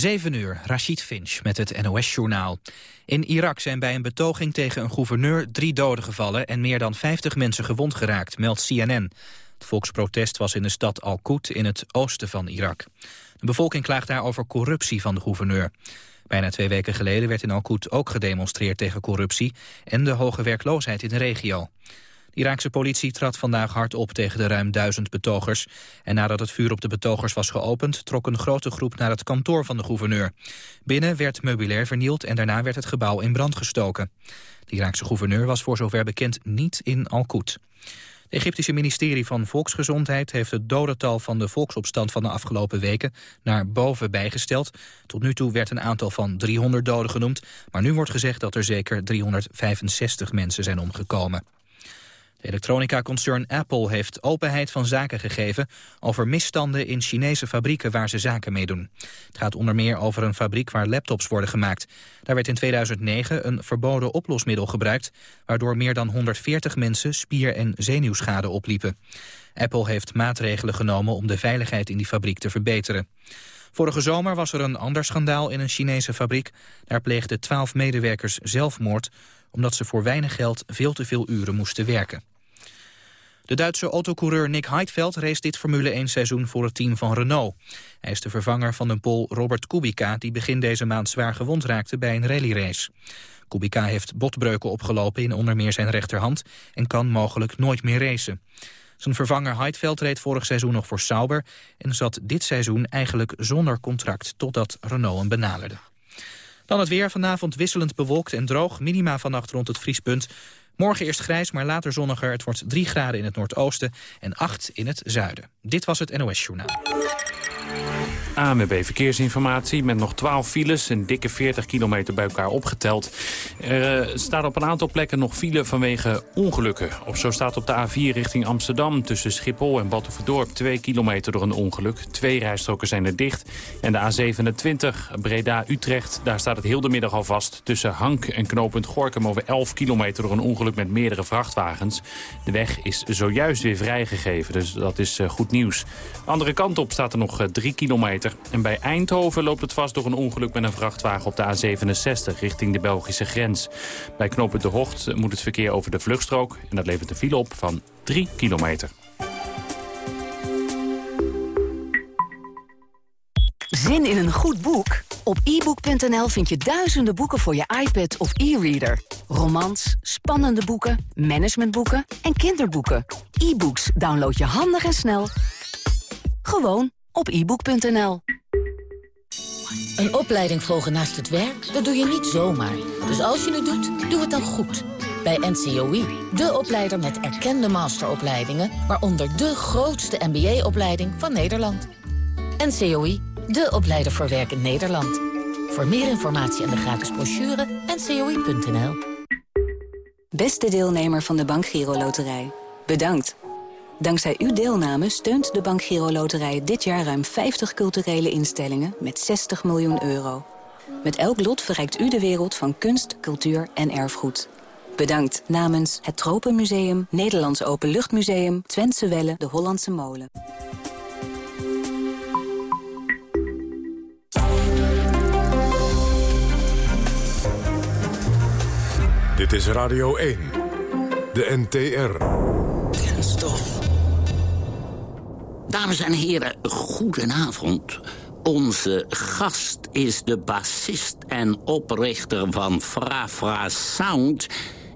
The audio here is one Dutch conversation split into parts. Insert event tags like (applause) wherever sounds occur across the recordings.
7 uur, Rashid Finch met het NOS-journaal. In Irak zijn bij een betoging tegen een gouverneur drie doden gevallen... en meer dan 50 mensen gewond geraakt, meldt CNN. Het volksprotest was in de stad Al-Qud in het oosten van Irak. De bevolking klaagt daar over corruptie van de gouverneur. Bijna twee weken geleden werd in Al-Qud ook gedemonstreerd tegen corruptie... en de hoge werkloosheid in de regio. De Iraakse politie trad vandaag hard op tegen de ruim duizend betogers. En nadat het vuur op de betogers was geopend... trok een grote groep naar het kantoor van de gouverneur. Binnen werd meubilair vernield en daarna werd het gebouw in brand gestoken. De Iraakse gouverneur was voor zover bekend niet in Al-Qud. Het Egyptische ministerie van Volksgezondheid heeft het dodental van de volksopstand van de afgelopen weken naar boven bijgesteld. Tot nu toe werd een aantal van 300 doden genoemd, maar nu wordt gezegd dat er zeker 365 mensen zijn omgekomen. De elektronica-concern Apple heeft openheid van zaken gegeven over misstanden in Chinese fabrieken waar ze zaken mee doen. Het gaat onder meer over een fabriek waar laptops worden gemaakt. Daar werd in 2009 een verboden oplosmiddel gebruikt, waardoor meer dan 140 mensen spier- en zenuwschade opliepen. Apple heeft maatregelen genomen om de veiligheid in die fabriek te verbeteren. Vorige zomer was er een ander schandaal in een Chinese fabriek. Daar pleegden twaalf medewerkers zelfmoord omdat ze voor weinig geld veel te veel uren moesten werken. De Duitse autocoureur Nick Heidfeld race dit Formule 1-seizoen voor het team van Renault. Hij is de vervanger van de Pool Robert Kubica... die begin deze maand zwaar gewond raakte bij een rallyrace. Kubica heeft botbreuken opgelopen in onder meer zijn rechterhand... en kan mogelijk nooit meer racen. Zijn vervanger Heidfeld reed vorig seizoen nog voor Sauber... en zat dit seizoen eigenlijk zonder contract totdat Renault hem benaderde. Dan het weer. Vanavond wisselend bewolkt en droog. Minima vannacht rond het vriespunt. Morgen eerst grijs, maar later zonniger. Het wordt 3 graden in het noordoosten en 8 in het zuiden. Dit was het NOS Journaal. AMB Verkeersinformatie met nog 12 files, een dikke 40 kilometer bij elkaar opgeteld. Er uh, staat op een aantal plekken nog file vanwege ongelukken. Of zo staat op de A4 richting Amsterdam tussen Schiphol en Batuverdorp 2 kilometer door een ongeluk. Twee rijstroken zijn er dicht. En de A27 Breda-Utrecht, daar staat het heel de middag al vast. Tussen Hank en knooppunt Gorkum over 11 kilometer door een ongeluk met meerdere vrachtwagens. De weg is zojuist weer vrijgegeven, dus dat is uh, goed nieuws. Andere kant op staat er nog uh, 3 kilometer en bij Eindhoven loopt het vast door een ongeluk met een vrachtwagen op de A67 richting de Belgische grens. Bij knooppunt De Hocht moet het verkeer over de vluchtstrook en dat levert een file op van 3 kilometer. Zin in een goed boek? Op ebook.nl vind je duizenden boeken voor je iPad of e-reader. Romans, spannende boeken, managementboeken en kinderboeken. E-books download je handig en snel. Gewoon op ebook.nl. Een opleiding volgen naast het werk, dat doe je niet zomaar. Dus als je het doet, doe het dan goed. Bij NCOI, de opleider met erkende masteropleidingen... waaronder de grootste MBA-opleiding van Nederland. NCOI, de opleider voor werk in Nederland. Voor meer informatie en de gratis brochure, ncoi.nl. Beste deelnemer van de Bank Giro Loterij, bedankt. Dankzij uw deelname steunt de Bank Giro Loterij dit jaar ruim 50 culturele instellingen met 60 miljoen euro. Met elk lot verrijkt u de wereld van kunst, cultuur en erfgoed. Bedankt namens het Tropenmuseum, Nederlands Openluchtmuseum, Twentse Welle, de Hollandse Molen. Dit is Radio 1, de NTR. Kenstof. Dames en heren, goedenavond. Onze gast is de bassist en oprichter van Fra Fra Sound...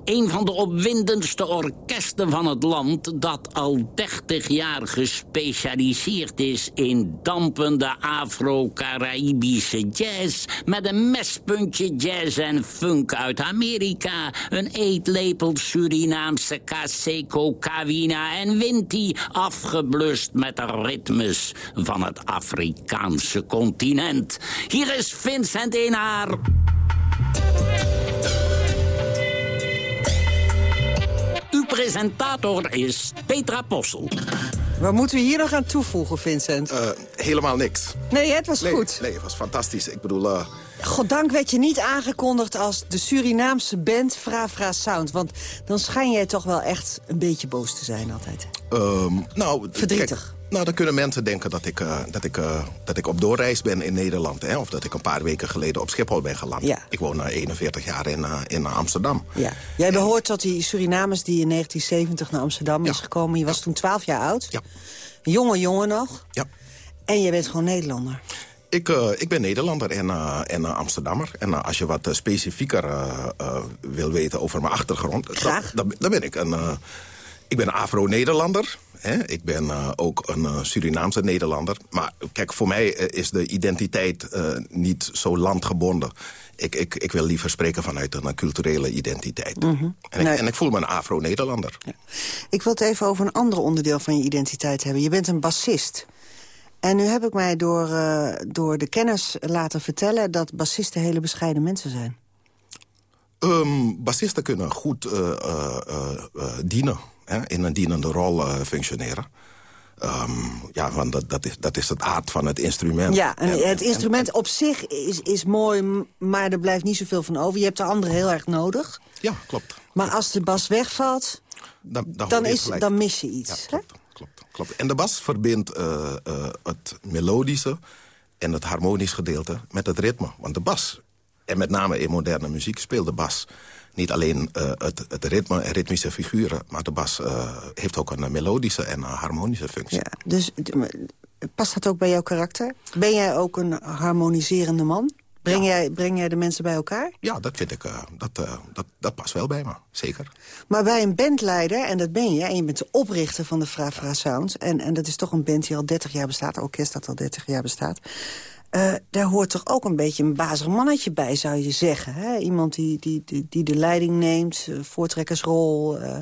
Een van de opwindendste orkesten van het land... dat al 30 jaar gespecialiseerd is in dampende Afro-Caribische jazz... met een mespuntje jazz en funk uit Amerika... een eetlepel Surinaamse Caseco, Kawina en Winti... afgeblust met de ritmes van het Afrikaanse continent. Hier is Vincent Enaar. Presentator is Petra Possel. Wat moeten we hier nog aan toevoegen, Vincent? Uh, helemaal niks. Nee, het was nee, goed. Nee, het was fantastisch. Ik bedoel... Uh... Goddank werd je niet aangekondigd als de Surinaamse band Fra Fra Sound. Want dan schijn jij toch wel echt een beetje boos te zijn altijd. Um, nou, Verdrietig. Nou, dan kunnen mensen denken dat ik, uh, dat ik, uh, dat ik op doorreis ben in Nederland. Hè? Of dat ik een paar weken geleden op Schiphol ben geland. Ja. Ik woon uh, 41 jaar in, in Amsterdam. Ja. Jij behoort tot die Surinamers die in 1970 naar Amsterdam is gekomen. Je was toen 12 jaar oud. Ja. Jonge jongen nog. Ja. En je bent gewoon Nederlander. Ik, uh, ik ben Nederlander en, uh, en uh, Amsterdammer. En als je wat specifieker wil weten over mijn achtergrond... Graag. Dan, dan ben ik een... ik ben Afro-Nederlander. Ik ben ook een Surinaamse Nederlander. Maar kijk, voor mij is de identiteit niet zo landgebonden. Ik, ik, ik wil liever spreken vanuit een culturele identiteit. Mm -hmm. en, ik, en, ik, voel me een Afro-Nederlander. Ja. Ik wil het even over een ander onderdeel van je identiteit hebben. Je bent een bassist. En nu heb ik mij door, door de kennis laten vertellen... dat bassisten hele bescheiden mensen zijn. Um, bassisten kunnen goed uh, uh, dienen. Hè, in een dienende rol functioneren. Um, ja, want dat, dat, is, dat is het aard van het instrument. Ja, en, het instrument en, op zich is, is mooi, maar er blijft niet zoveel van over. Je hebt de andere heel erg nodig. Ja, klopt. Maar als de bas wegvalt, dan, dan, dan, is, dan mis je iets. Ja, klopt, klopt, klopt. En de bas verbindt uh, uh, het melodische en het harmonisch gedeelte met het ritme. Want de bas, en met name in moderne muziek, speelt de bas niet alleen uh, het, het, ritme en ritmische figuren... maar de bas uh, heeft ook een melodische en een harmonische functie. Ja, dus past dat ook bij jouw karakter? Ben jij ook een harmoniserende man? Breng, ja. jij, breng jij de mensen bij elkaar? Ja, dat vind ik, uh, dat, dat, dat past wel bij me, zeker. Maar bij een bandleider, en dat ben je... en je bent de oprichter van de Fra Sound... En, en dat is toch een band die al 30 jaar bestaat... een orkest dat al 30 jaar bestaat... Uh, daar hoort toch ook een beetje een bazig mannetje bij, zou je zeggen. Hè? Iemand die, die, die, die de leiding neemt, uh, voortrekkersrol. Uh...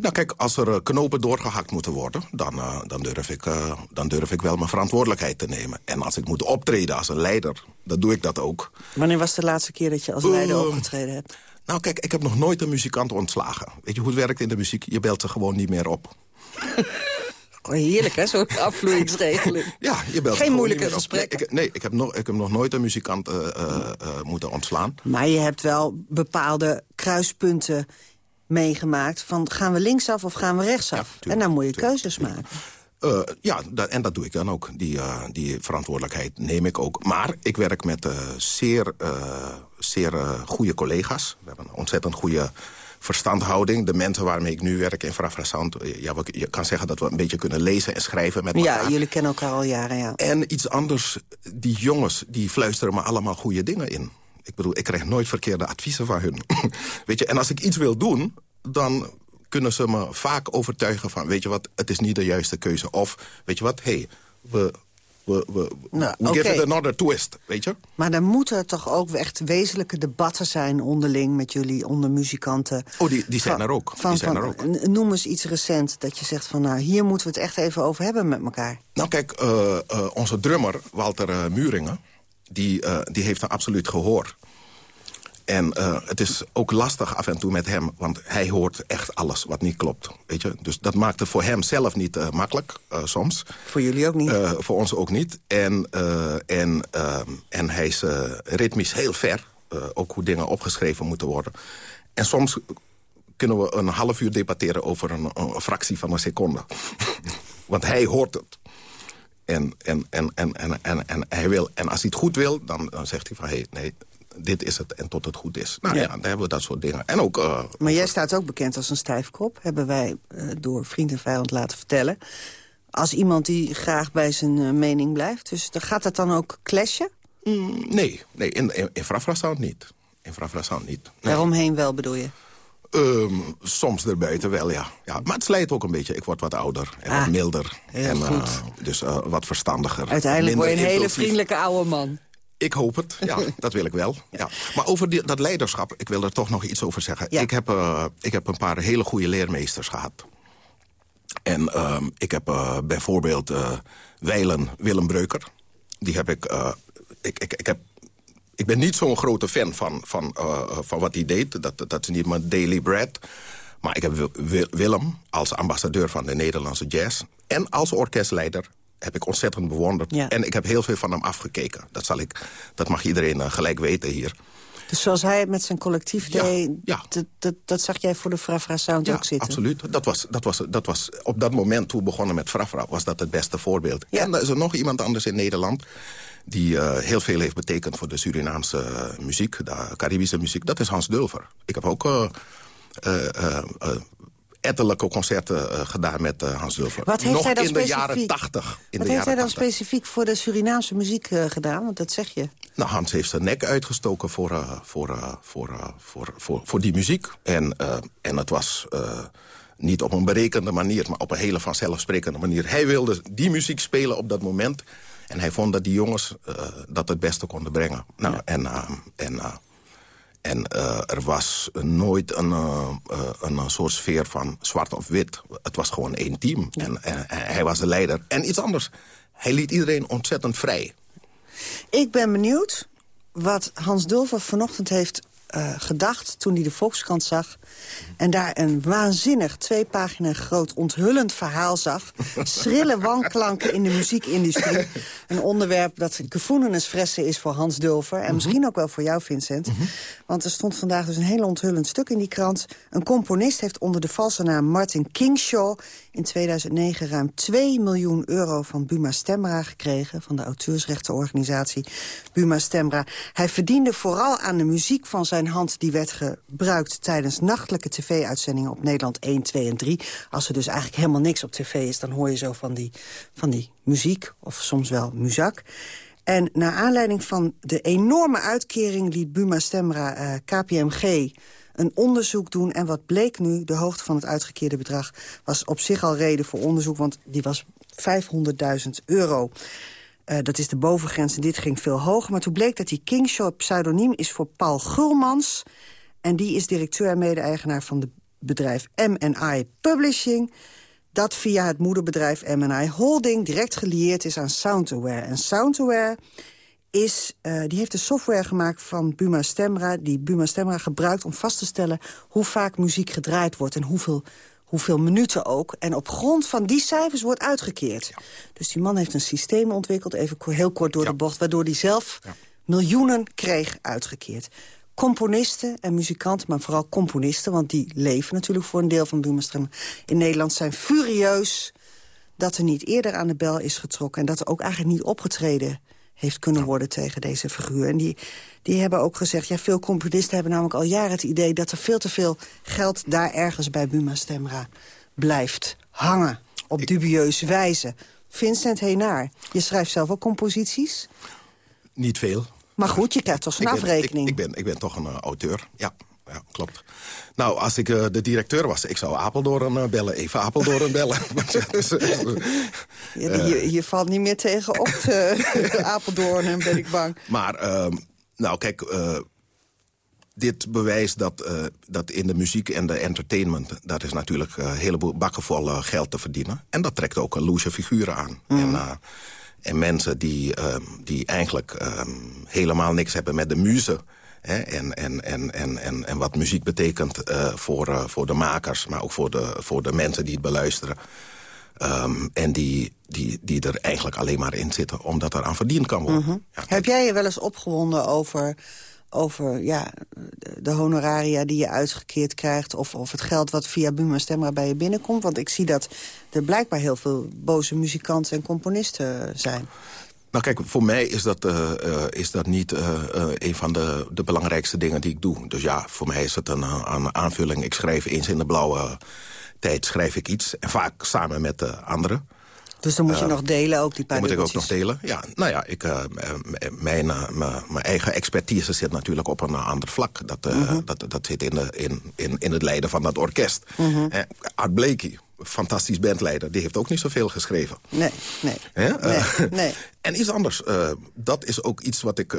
Nou kijk, als er knopen doorgehakt moeten worden... dan, dan, durf ik, dan durf ik wel mijn verantwoordelijkheid te nemen. En als ik moet optreden als een leider, dan doe ik dat ook. Wanneer was de laatste keer dat je als leider opgetreden hebt? Nou kijk, ik heb nog nooit een muzikant ontslagen. Weet je hoe het werkt in de muziek? Je belt ze gewoon niet meer op. (laughs) Heerlijk, hè, zo'n (laughs) afvloeingsregeling. Ja, je belt Geen moeilijke gesprekken. Nee, ik, nee ik, heb nog, ik heb nog nooit een muzikant uh, uh, uh, moeten ontslaan. Maar je hebt wel bepaalde kruispunten meegemaakt... van gaan we linksaf of gaan we rechtsaf? Ja, en dan moet je tuurlijk, keuzes tuurlijk. maken. Uh, ja, dat, en dat doe ik dan ook. Die, uh, die verantwoordelijkheid neem ik ook. Maar ik werk met uh, zeer, zeer goede collega's. We hebben een ontzettend goede verstandhouding. De mensen waarmee ik nu werk in Frafrasant... Ja, je kan zeggen dat we een beetje kunnen lezen en schrijven met elkaar. Ja, jullie kennen elkaar al jaren, ja. En iets anders, die jongens, die fluisteren me allemaal goede dingen in. Ik bedoel, ik krijg nooit verkeerde adviezen van hun. (laughs) weet je, en als ik iets wil doen, dan kunnen ze me vaak overtuigen van... weet je wat, het is niet de juiste keuze. Of, weet je wat, hé, hey, we, we, we, nou, we okay. give it another twist, weet je? Maar dan moeten toch ook echt wezenlijke debatten zijn onderling... met jullie ondermuzikanten. Oh, die, die zijn van, er ook. Van, die zijn van, er ook. Noem eens iets recent dat je zegt van... nou, hier moeten we het echt even over hebben met elkaar. Nou kijk, uh, uh, onze drummer, Walter uh, Muringen... Die, die heeft een absoluut gehoor. En uh, het is ook lastig af en toe met hem, want hij hoort echt alles wat niet klopt. Weet je? Dus dat maakt het voor hem zelf niet uh, makkelijk, uh, soms. Voor jullie ook niet? voor ons ook niet. En, en, en hij is ritmisch heel ver, ook hoe dingen opgeschreven moeten worden. En soms kunnen we een half uur debatteren over een, een fractie van een seconde. (laughs) want hij hoort het. En, en, en, en, en, en, en, hij wil, en als hij het goed wil, dan, dan zegt hij van... Hey, nee, dit is het en tot het goed is. Nou ja, ja dan hebben we dat soort dingen. En ook, uh, maar jij staat ook bekend als een stijfkop. Hebben wij uh, door vriend en vijand laten vertellen. Als iemand die graag bij zijn uh, mening blijft. Dus gaat dat dan ook clashen? Mm, nee, nee in, in, in Frafrasound niet. In Frafrasound niet. Nee. Daaromheen wel, bedoel je? Um, soms erbuiten wel, ja. ja. Maar het slijt ook een beetje. Ik word wat ouder en ah, wat milder. Heel en, goed. dus wat verstandiger. Uiteindelijk word je een hele vriendelijke oude man. Ik hoop het, ja, (laughs) dat wil ik wel. Ja. Maar over die, dat leiderschap, ik wil er toch nog iets over zeggen. Ja. Ik, heb, uh, ik heb een paar hele goede leermeesters gehad. En uh, ik heb uh, bijvoorbeeld Weilen Willem Breuker. Die heb ik... ik, ik, ik, heb, ik ben niet zo'n grote fan van, van, van wat hij deed. Dat, dat is niet mijn daily bread. Maar ik heb Willem als ambassadeur van de Nederlandse jazz... en als orkestleider heb ik ontzettend bewonderd. Ja. En ik heb heel veel van hem afgekeken. Dat, zal ik, dat mag iedereen uh, gelijk weten hier. Dus zoals hij het met zijn collectief Ja, deed... ja. Dat, dat, dat zag jij voor de Frafra Sound Ja, ook zitten? absoluut. Dat was, dat, was, dat was op dat moment toen we begonnen met Frafra... was dat het beste voorbeeld. En er is er nog iemand anders in Nederland... die eh, heel veel heeft betekend voor de Surinaamse eh, muziek... de Caribische muziek. Dat is Hans Dulver. Ik heb ook... eh, ettelijke concerten eh, gedaan met eh, Hans Dulver. Wat heeft Nog hij dan in de jaren tachtig. Wat heeft hij dan 80. specifiek voor de Surinaamse muziek eh, gedaan? Want dat zeg je. Nou, Hans heeft zijn nek uitgestoken voor, voor, voor, voor, voor, voor die muziek. En, en het was niet op een berekende manier, maar op een hele vanzelfsprekende manier. Hij wilde die muziek spelen op dat moment. En hij vond dat die jongens dat het beste konden brengen. Nou, en, eh, en, eh, en eh, er was nooit een, eh, eh, een soort sfeer van zwart of wit. Het was gewoon één team. En, en- en hij was de leider. En iets anders. Hij liet iedereen ontzettend vrij. Ik ben benieuwd wat Hans Dulver vanochtend heeft gedacht... toen hij de Volkskrant zag en daar een waanzinnig twee pagina groot onthullend verhaal zag. Schrille wanklanken in de muziekindustrie. Een onderwerp dat gevoelens fressen is voor Hans Dulver... en misschien ook wel voor jou, Vincent. Want er stond vandaag dus een heel onthullend stuk in die krant. Een componist heeft onder de valse naam Martin Kingshaw... in 2009 ruim 2 miljoen euro van Buma Stemra gekregen... van de auteursrechtenorganisatie Buma Stemra. Hij verdiende vooral aan de muziek van zijn hand... die werd gebruikt tijdens nachtelijke tv-uitzendingen op Nederland 1, 2 en 3. Als er dus eigenlijk helemaal niks op tv is... dan hoor je zo van die, van die muziek, of soms wel muzak. En naar aanleiding van de enorme uitkering liet Buma Stemra eh, KPMG een onderzoek doen. En wat bleek nu, de hoogte van het uitgekeerde bedrag... was op zich al reden voor onderzoek, want die was 500.000 euro. Eh, dat is de bovengrens en dit ging veel hoger. Maar toen bleek dat die Kingshaw het pseudoniem is voor Paul Gulmans. En die is directeur en mede-eigenaar van het bedrijf M&I Publishing dat via het moederbedrijf M&I Holding direct gelieerd is aan Soundaware. En Soundaware is, eh, die heeft de software gemaakt van Buma Stemra... die Buma Stemra gebruikt om vast te stellen hoe vaak muziek gedraaid wordt... en hoeveel, hoeveel minuten ook. En op grond van die cijfers wordt uitgekeerd. Dus die man heeft een systeem ontwikkeld, even heel kort door de bocht... waardoor hij zelf miljoenen kreeg uitgekeerd. Componisten en muzikanten, maar vooral componisten... want die leven natuurlijk voor een deel van Buma Stemra in Nederland... zijn furieus dat er niet eerder aan de bel is getrokken... en dat er ook eigenlijk niet opgetreden heeft kunnen worden tegen deze figuur. En die, die hebben ook gezegd... ja, veel componisten hebben namelijk al jaren het idee... dat er veel te veel geld daar ergens bij Buma Stemra blijft hangen. Op dubieuze wijze. Vincent Heenaar, je schrijft zelf ook composities. Niet veel. Maar goed, je krijgt toch ben- afrekening. Ik, ik, ben, ik ben toch een eh, auteur, ja. Ja, klopt. Nou, als ik eh, de directeur was, ik zou Apeldoorn eh, bellen. Even Apeldoorn (laughs) bellen. (laughs) Dus, Ja, die- je, je valt niet meer tegen op de (laughs) Apeldoorn, ben ik bang. Maar, ehm, nou kijk, dit bewijst dat, dat in de muziek en de entertainment... dat is natuurlijk een heleboel bakken vol geld te verdienen. En dat trekt ook een loesje figuren aan. En, eh, en mensen die, ehm, die eigenlijk ehm, helemaal niks hebben met de muze... Hè, en, en, en, en, en, en wat muziek betekent eh, voor, eh, voor de makers... maar ook voor de, voor de mensen die het beluisteren... Ehm, en die, die, die er eigenlijk alleen maar in zitten omdat er aan verdiend kan worden. Ja, Heb jij je wel eens opgewonden over, over ja, de- honoraria die je uitgekeerd krijgt... Of, of het geld wat via Buma Stemra bij je binnenkomt? Want ik zie dat er blijkbaar heel veel boze muzikanten en componisten zijn. Nou kijk, voor mij is dat, eh, eh, is dat niet eh, een van de, de belangrijkste dingen die ik doe. Dus ja, voor mij is het een, een aanvulling. Ik schrijf eens in de blauwe tijd schrijf ik iets. En vaak samen met de anderen. Dus dan moet je Eh, nog delen, ook die paar moet ik ook nog delen. Ja, nou ja, ik, eh, mijn, eh, mijn eigen expertise zit natuurlijk op een ander vlak. Dat, Mhm. dat, dat zit in, de, in, in, in het leiden van dat orkest. Eh, Art Blakey, fantastisch bandleider, die heeft ook niet zoveel geschreven. Nee, nee. Nee, nee. (laughs) En iets anders, dat is ook iets wat ik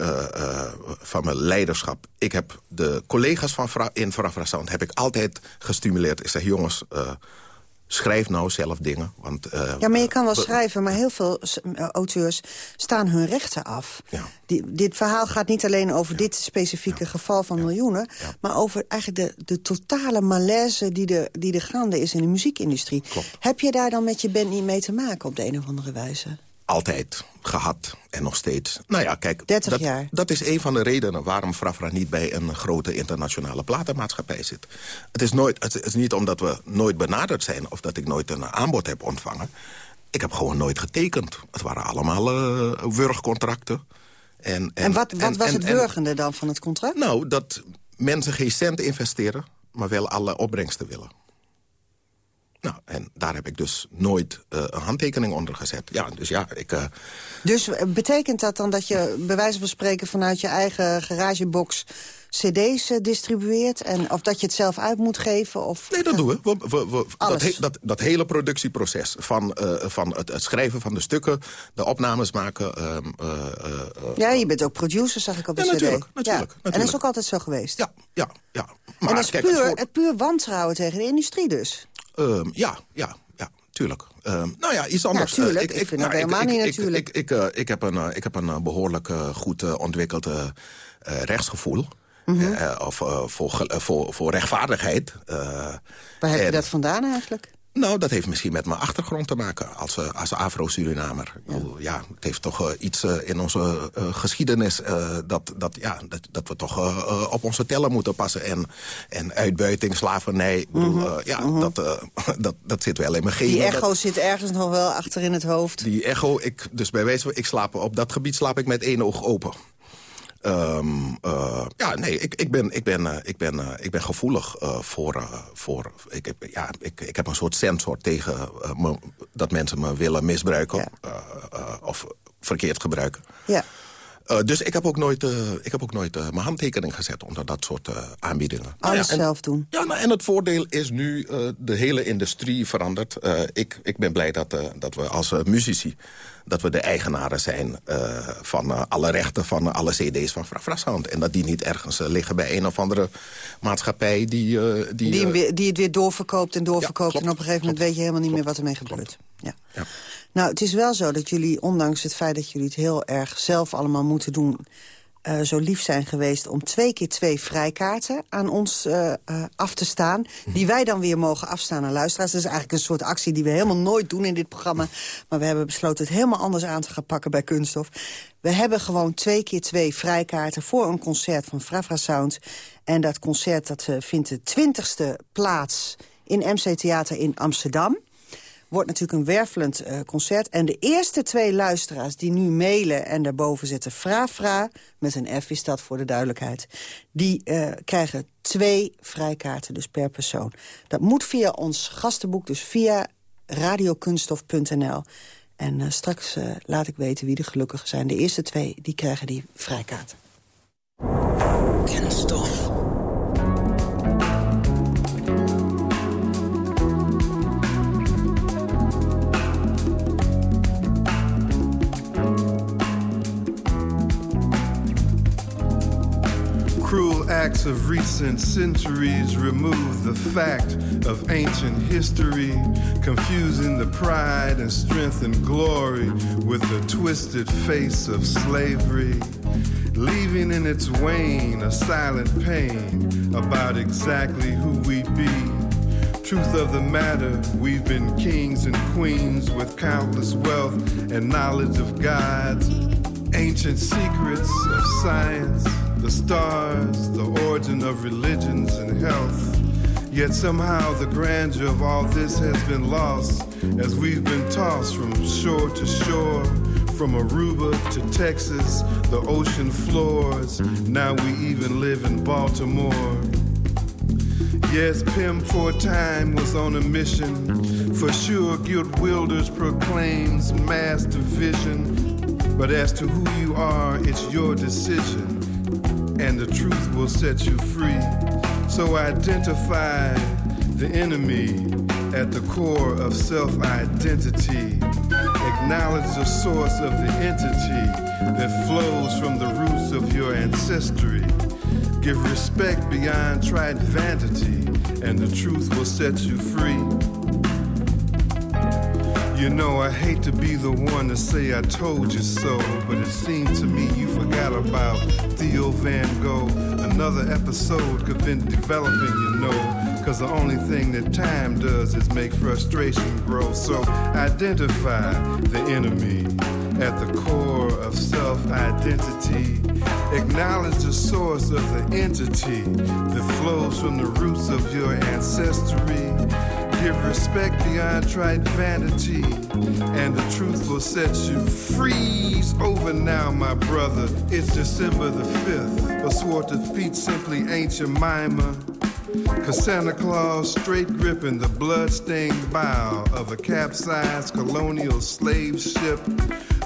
van mijn leiderschap... Ik heb de collega's van Fra in Frafra Sound heb ik altijd gestimuleerd. Ik zeg, jongens, schrijf nou zelf dingen. Want, eh, Ja, maar je kan wel we- schrijven, maar heel veel eh, auteurs staan hun rechten af. Ja. Die, dit verhaal gaat niet alleen over dit specifieke geval van miljoenen... maar over eigenlijk de, de totale malaise die er, die er gaande is in de muziekindustrie. Klopt. Heb je daar dan met je band niet mee te maken op de een of andere wijze? Altijd gehad en nog steeds. Nou ja, kijk, 30 dat, jaar. dat is een van de redenen waarom Frafra niet bij een grote internationale platenmaatschappij zit. Het is, nooit, het is niet omdat we nooit benaderd zijn of dat ik nooit een aanbod heb ontvangen. Ik heb gewoon nooit getekend. Het waren allemaal uh, wurgcontracten. En, en, en wat, wat was het wurgende dan van het contract? Nou, dat mensen geen cent investeren, maar wel alle opbrengsten willen. Nou, en daar heb ik dus nooit uh, een handtekening onder gezet. Ja, dus ja, ik... Uh... Dus betekent dat dan dat je bij wijze van spreken... vanuit je eigen garagebox cd's distribueert? En, of dat je het zelf uit moet geven? Of, nee, dat doen we. we, we, we dat, he, dat, dat, hele productieproces van, van het, het, schrijven van de stukken... de opnames maken... Ehm, ja, je bent ook producer, zag ik op de ja, cd. Natuurlijk, natuurlijk, ja. natuurlijk. En dat is ook altijd zo geweest? Ja, ja, ja. Maar, en dat is kijk, puur, het, voor... puur wantrouwen tegen de industrie dus? Um, ja, ja, ja, tuurlijk. Um, nou ja, iets anders. Ja, tuurlijk. Uh, ik, ik, vind nou, dat helemaal niet natuurlijk. Ik, ik, uh, ik, heb een, uh, ik heb een behoorlijk goed ontwikkeld rechtsgevoel. Mm -hmm. of voor, voor, voor rechtvaardigheid. Waar heb je dat vandaan eigenlijk? Nou, dat heeft misschien met mijn achtergrond te maken als, uh, als Afro-Surinamer. Ja. ja. het heeft toch uh, iets uh, in onze geschiedenis dat, dat, ja, dat, dat we toch op onze tellen moeten passen. En, en uitbuiting, slavernij, mm -hmm. bedoel, ja, mm -hmm. dat, (laughs) dat, dat zit wel in mijn genen. Die echo dat, zit ergens nog wel achter in het hoofd. Die echo, ik, dus bij wijze van, ik slaap op dat gebied slaap ik met één oog open. Um, uh, ja, nee, ik, ik, ben, ik, ben, uh, ik, ben, uh, ik ben gevoelig voor... voor ik, heb, ja, ik, ik heb een soort sensor tegen me, dat mensen me willen misbruiken. Ja. of verkeerd gebruiken. Ja. Dus ik heb ook nooit, ik heb ook nooit mijn handtekening gezet onder dat soort aanbiedingen. Alles nou ja, en, zelf doen. Ja, nou, en het voordeel is nu, de hele industrie verandert. ik, ik ben blij dat, dat we als muzici dat we de eigenaren zijn van alle rechten van alle cd's van Fra Sound. En dat die niet ergens liggen bij een of andere maatschappij die... die, die, die, het weer doorverkoopt en doorverkoopt. Ja, klopt, en op een gegeven moment klopt, weet je helemaal niet klopt, meer wat ermee gebeurt. Ja. ja. Nou, het is wel zo dat jullie, ondanks het feit dat jullie het heel erg zelf allemaal moeten doen... Uh, zo lief zijn geweest om twee keer twee vrijkaarten aan ons uh, uh, af te staan. Die wij dan weer mogen afstaan aan luisteraars. Dat is eigenlijk een soort actie die we helemaal nooit doen in dit programma. Maar we hebben besloten het helemaal anders aan te gaan pakken bij Kunststof. We hebben gewoon twee keer twee vrijkaarten voor een concert van Frafra Sound. En dat concert dat, vindt de twintigste plaats in MC Theater in Amsterdam wordt natuurlijk een wervelend uh, concert. En de eerste twee luisteraars die nu mailen en daarboven zetten Fra-Fra... met een F is dat voor de duidelijkheid... die uh, krijgen twee vrijkaarten dus per persoon. Dat moet via ons gastenboek, dus via radiokunstof.nl. En uh, straks laat ik weten wie de gelukkigen zijn. De eerste twee die krijgen die vrijkaarten. Kunststof. Acts of recent centuries remove the fact of ancient history, confusing the pride and strength and glory with the twisted face of slavery, leaving in its wane a silent pain about exactly who we be. Truth of the matter, we've been kings and queens with countless wealth and knowledge of gods, ancient secrets of science the stars, the origin of religions and health. Yet somehow the grandeur of all this has been lost as we've been tossed from shore to shore, from Aruba to Texas, the ocean floors. Now we even live in Baltimore. Yes, Pim for time was on a mission. For sure, Guild Wilders proclaims mass division. But as to who you are, it's your decision and the truth will set you free. So identify the enemy at the core of self identity. Acknowledge the source of the entity that flows from the roots of your ancestry. Give respect beyond tried vanity, and the truth will set you free. You know, I hate to be the one to say I told you so, but it seemed to me you forgot about Theo Van Gogh. Another episode could been developing, you know, cause the only thing that time does is make frustration grow. So identify the enemy at the core of self-identity. Acknowledge the source of the entity that flows from the roots of your ancestry. Give respect beyond trite vanity, and the truth will set you free. Over now, my brother. It's December the 5th. A sword defeat simply ain't your mimer. Cause Santa Claus straight gripping the blood-stained bow of a capsized colonial slave ship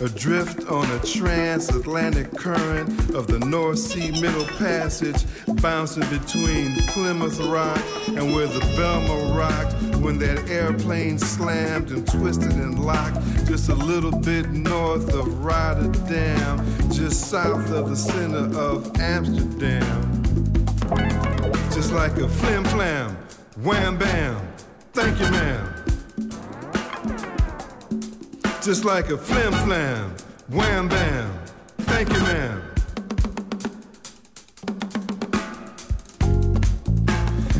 adrift on a transatlantic current of the North Sea Middle Passage, bouncing between Plymouth Rock and where the Belma rocked when that airplane slammed and twisted and locked just a little bit north of Rotterdam, just south of the center of Amsterdam. Just like a flim flam, wham bam. Thank you, ma'am. Just like a flim flam, wham bam. Thank you, ma'am.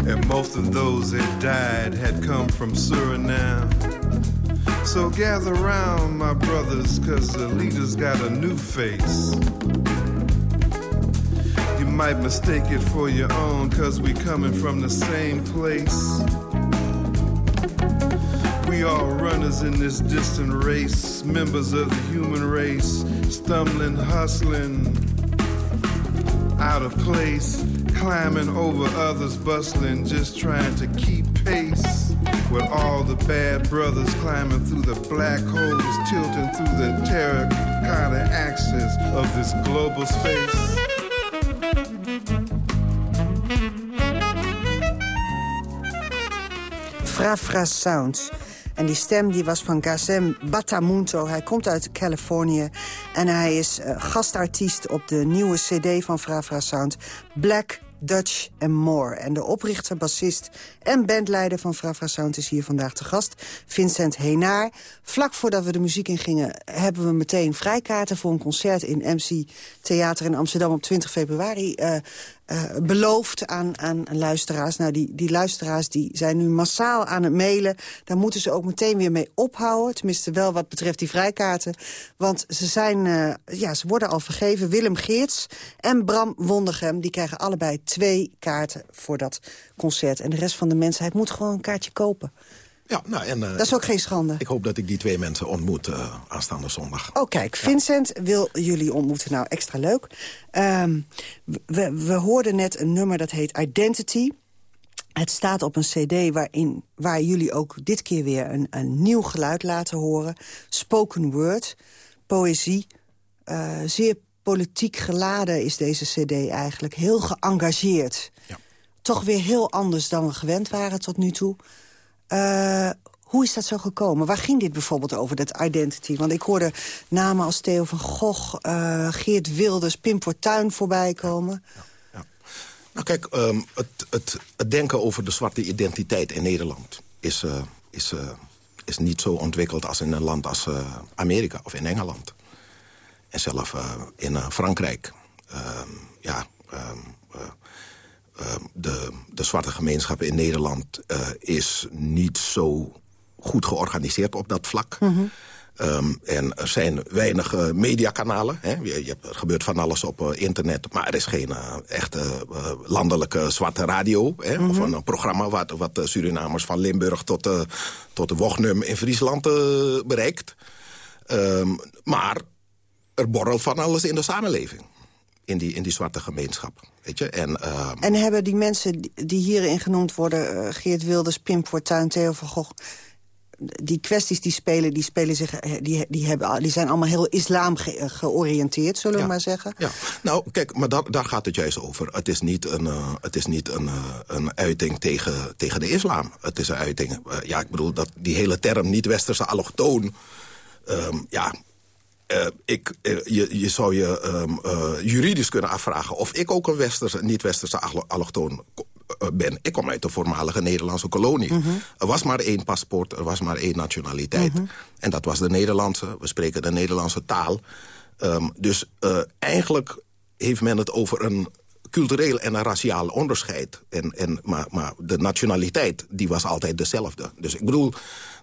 And most of those that died had come from Suriname. So gather round, my brothers, cause the leader's got a new face. Might mistake it for your own, cause we coming from the same place. We all runners in this distant race, members of the human race, stumbling, hustling, out of place, climbing over others, bustling, just trying to keep pace with all the bad brothers climbing through the black holes, tilting through the terracotta axis of this global space. Fra Fra Sounds. En die stem die was van Gazem Batamunto. Hij komt uit Californië. En hij is uh, gastartiest op de nieuwe cd van Fra Fra Sound. Black Dutch and More. En de oprichter, bassist en bandleider van Fra Sound is hier vandaag te gast. Vincent Henaar. Vlak voordat we de muziek in gingen hebben we meteen vrijkaarten voor een concert in MC Theater in Amsterdam op 20 februari. Uh, uh, beloofd aan, aan luisteraars. Nou, die, die luisteraars die zijn nu massaal aan het mailen. Daar moeten ze ook meteen weer mee ophouden. Tenminste wel wat betreft die vrijkaarten. Want ze, zijn, uh, ja, ze worden al vergeven. Willem Geerts en Bram Wondergem die krijgen allebei twee kaarten voor dat concert. En de rest van de mensheid moet gewoon een kaartje kopen. Ja, nou, en, uh, dat is ook geen schande. Ik hoop dat ik die twee mensen ontmoet uh, aanstaande zondag. Oh, kijk, Vincent ja. wil jullie ontmoeten. Nou, extra leuk. Um, we, we hoorden net een nummer dat heet Identity. Het staat op een cd waarin, waar jullie ook dit keer weer een, een nieuw geluid laten horen. Spoken word, poëzie. Uh, zeer politiek geladen is deze cd eigenlijk. Heel geëngageerd. Ja. Toch weer heel anders dan we gewend waren tot nu toe. Uh, hoe is dat zo gekomen? Waar ging dit bijvoorbeeld over, dat identity? Want ik hoorde namen als Theo van Gogh, uh, Geert Wilders, Pim Fortuyn voorbij komen. Ja, ja. Nou kijk, um, het, het, het, denken over de zwarte identiteit in Nederland... is, uh, is, is niet zo ontwikkeld als in een land als Amerika of in Engeland. En zelf in Frankrijk. Ehm, ja... Um, de, de zwarte gemeenschap in Nederland uh, is niet zo goed georganiseerd op dat vlak. Mm -hmm. um, en er zijn weinig uh, mediakanalen. Hè. Je, je, er gebeurt van alles op uh, internet. Maar er is geen echte landelijke zwarte radio. Hè, mm -hmm. Of een programma wat, wat Surinamers van Limburg tot, tot de Wognum in Friesland bereikt. Um, maar er borrelt van alles in de samenleving in die, in die zwarte gemeenschap. Weet je? En, uh, en hebben die mensen die hierin genoemd worden... Uh, Geert Wilders, Pim Fortuyn, Theo van Gogh... die kwesties die spelen, die, spelen zich, eh, die, die, hebben, die zijn allemaal heel islam ge eh, georiënteerd, zullen ja. we maar zeggen. Ja, nou kijk, maar daar, daar gaat het juist over. Het is niet een, uh, het is niet een, een uiting tegen, tegen de islam. Het is een uiting, ja, ik bedoel, dat die hele term niet-westerse allochtoon... Um, ja, uh, ik, uh, je, je zou je um, uh, juridisch kunnen afvragen... of ik ook een westerse, niet-westerse allochtoon ben. Ik kom uit de voormalige Nederlandse kolonie. Mm -hmm. Er was maar één paspoort, er was maar één nationaliteit. Mm -hmm. En dat was de Nederlandse. We spreken de Nederlandse taal. Um, dus eigenlijk heeft men het over een cultureel en een raciaal onderscheid. En, en, maar, maar de nationaliteit, die was altijd dezelfde. Dus ik bedoel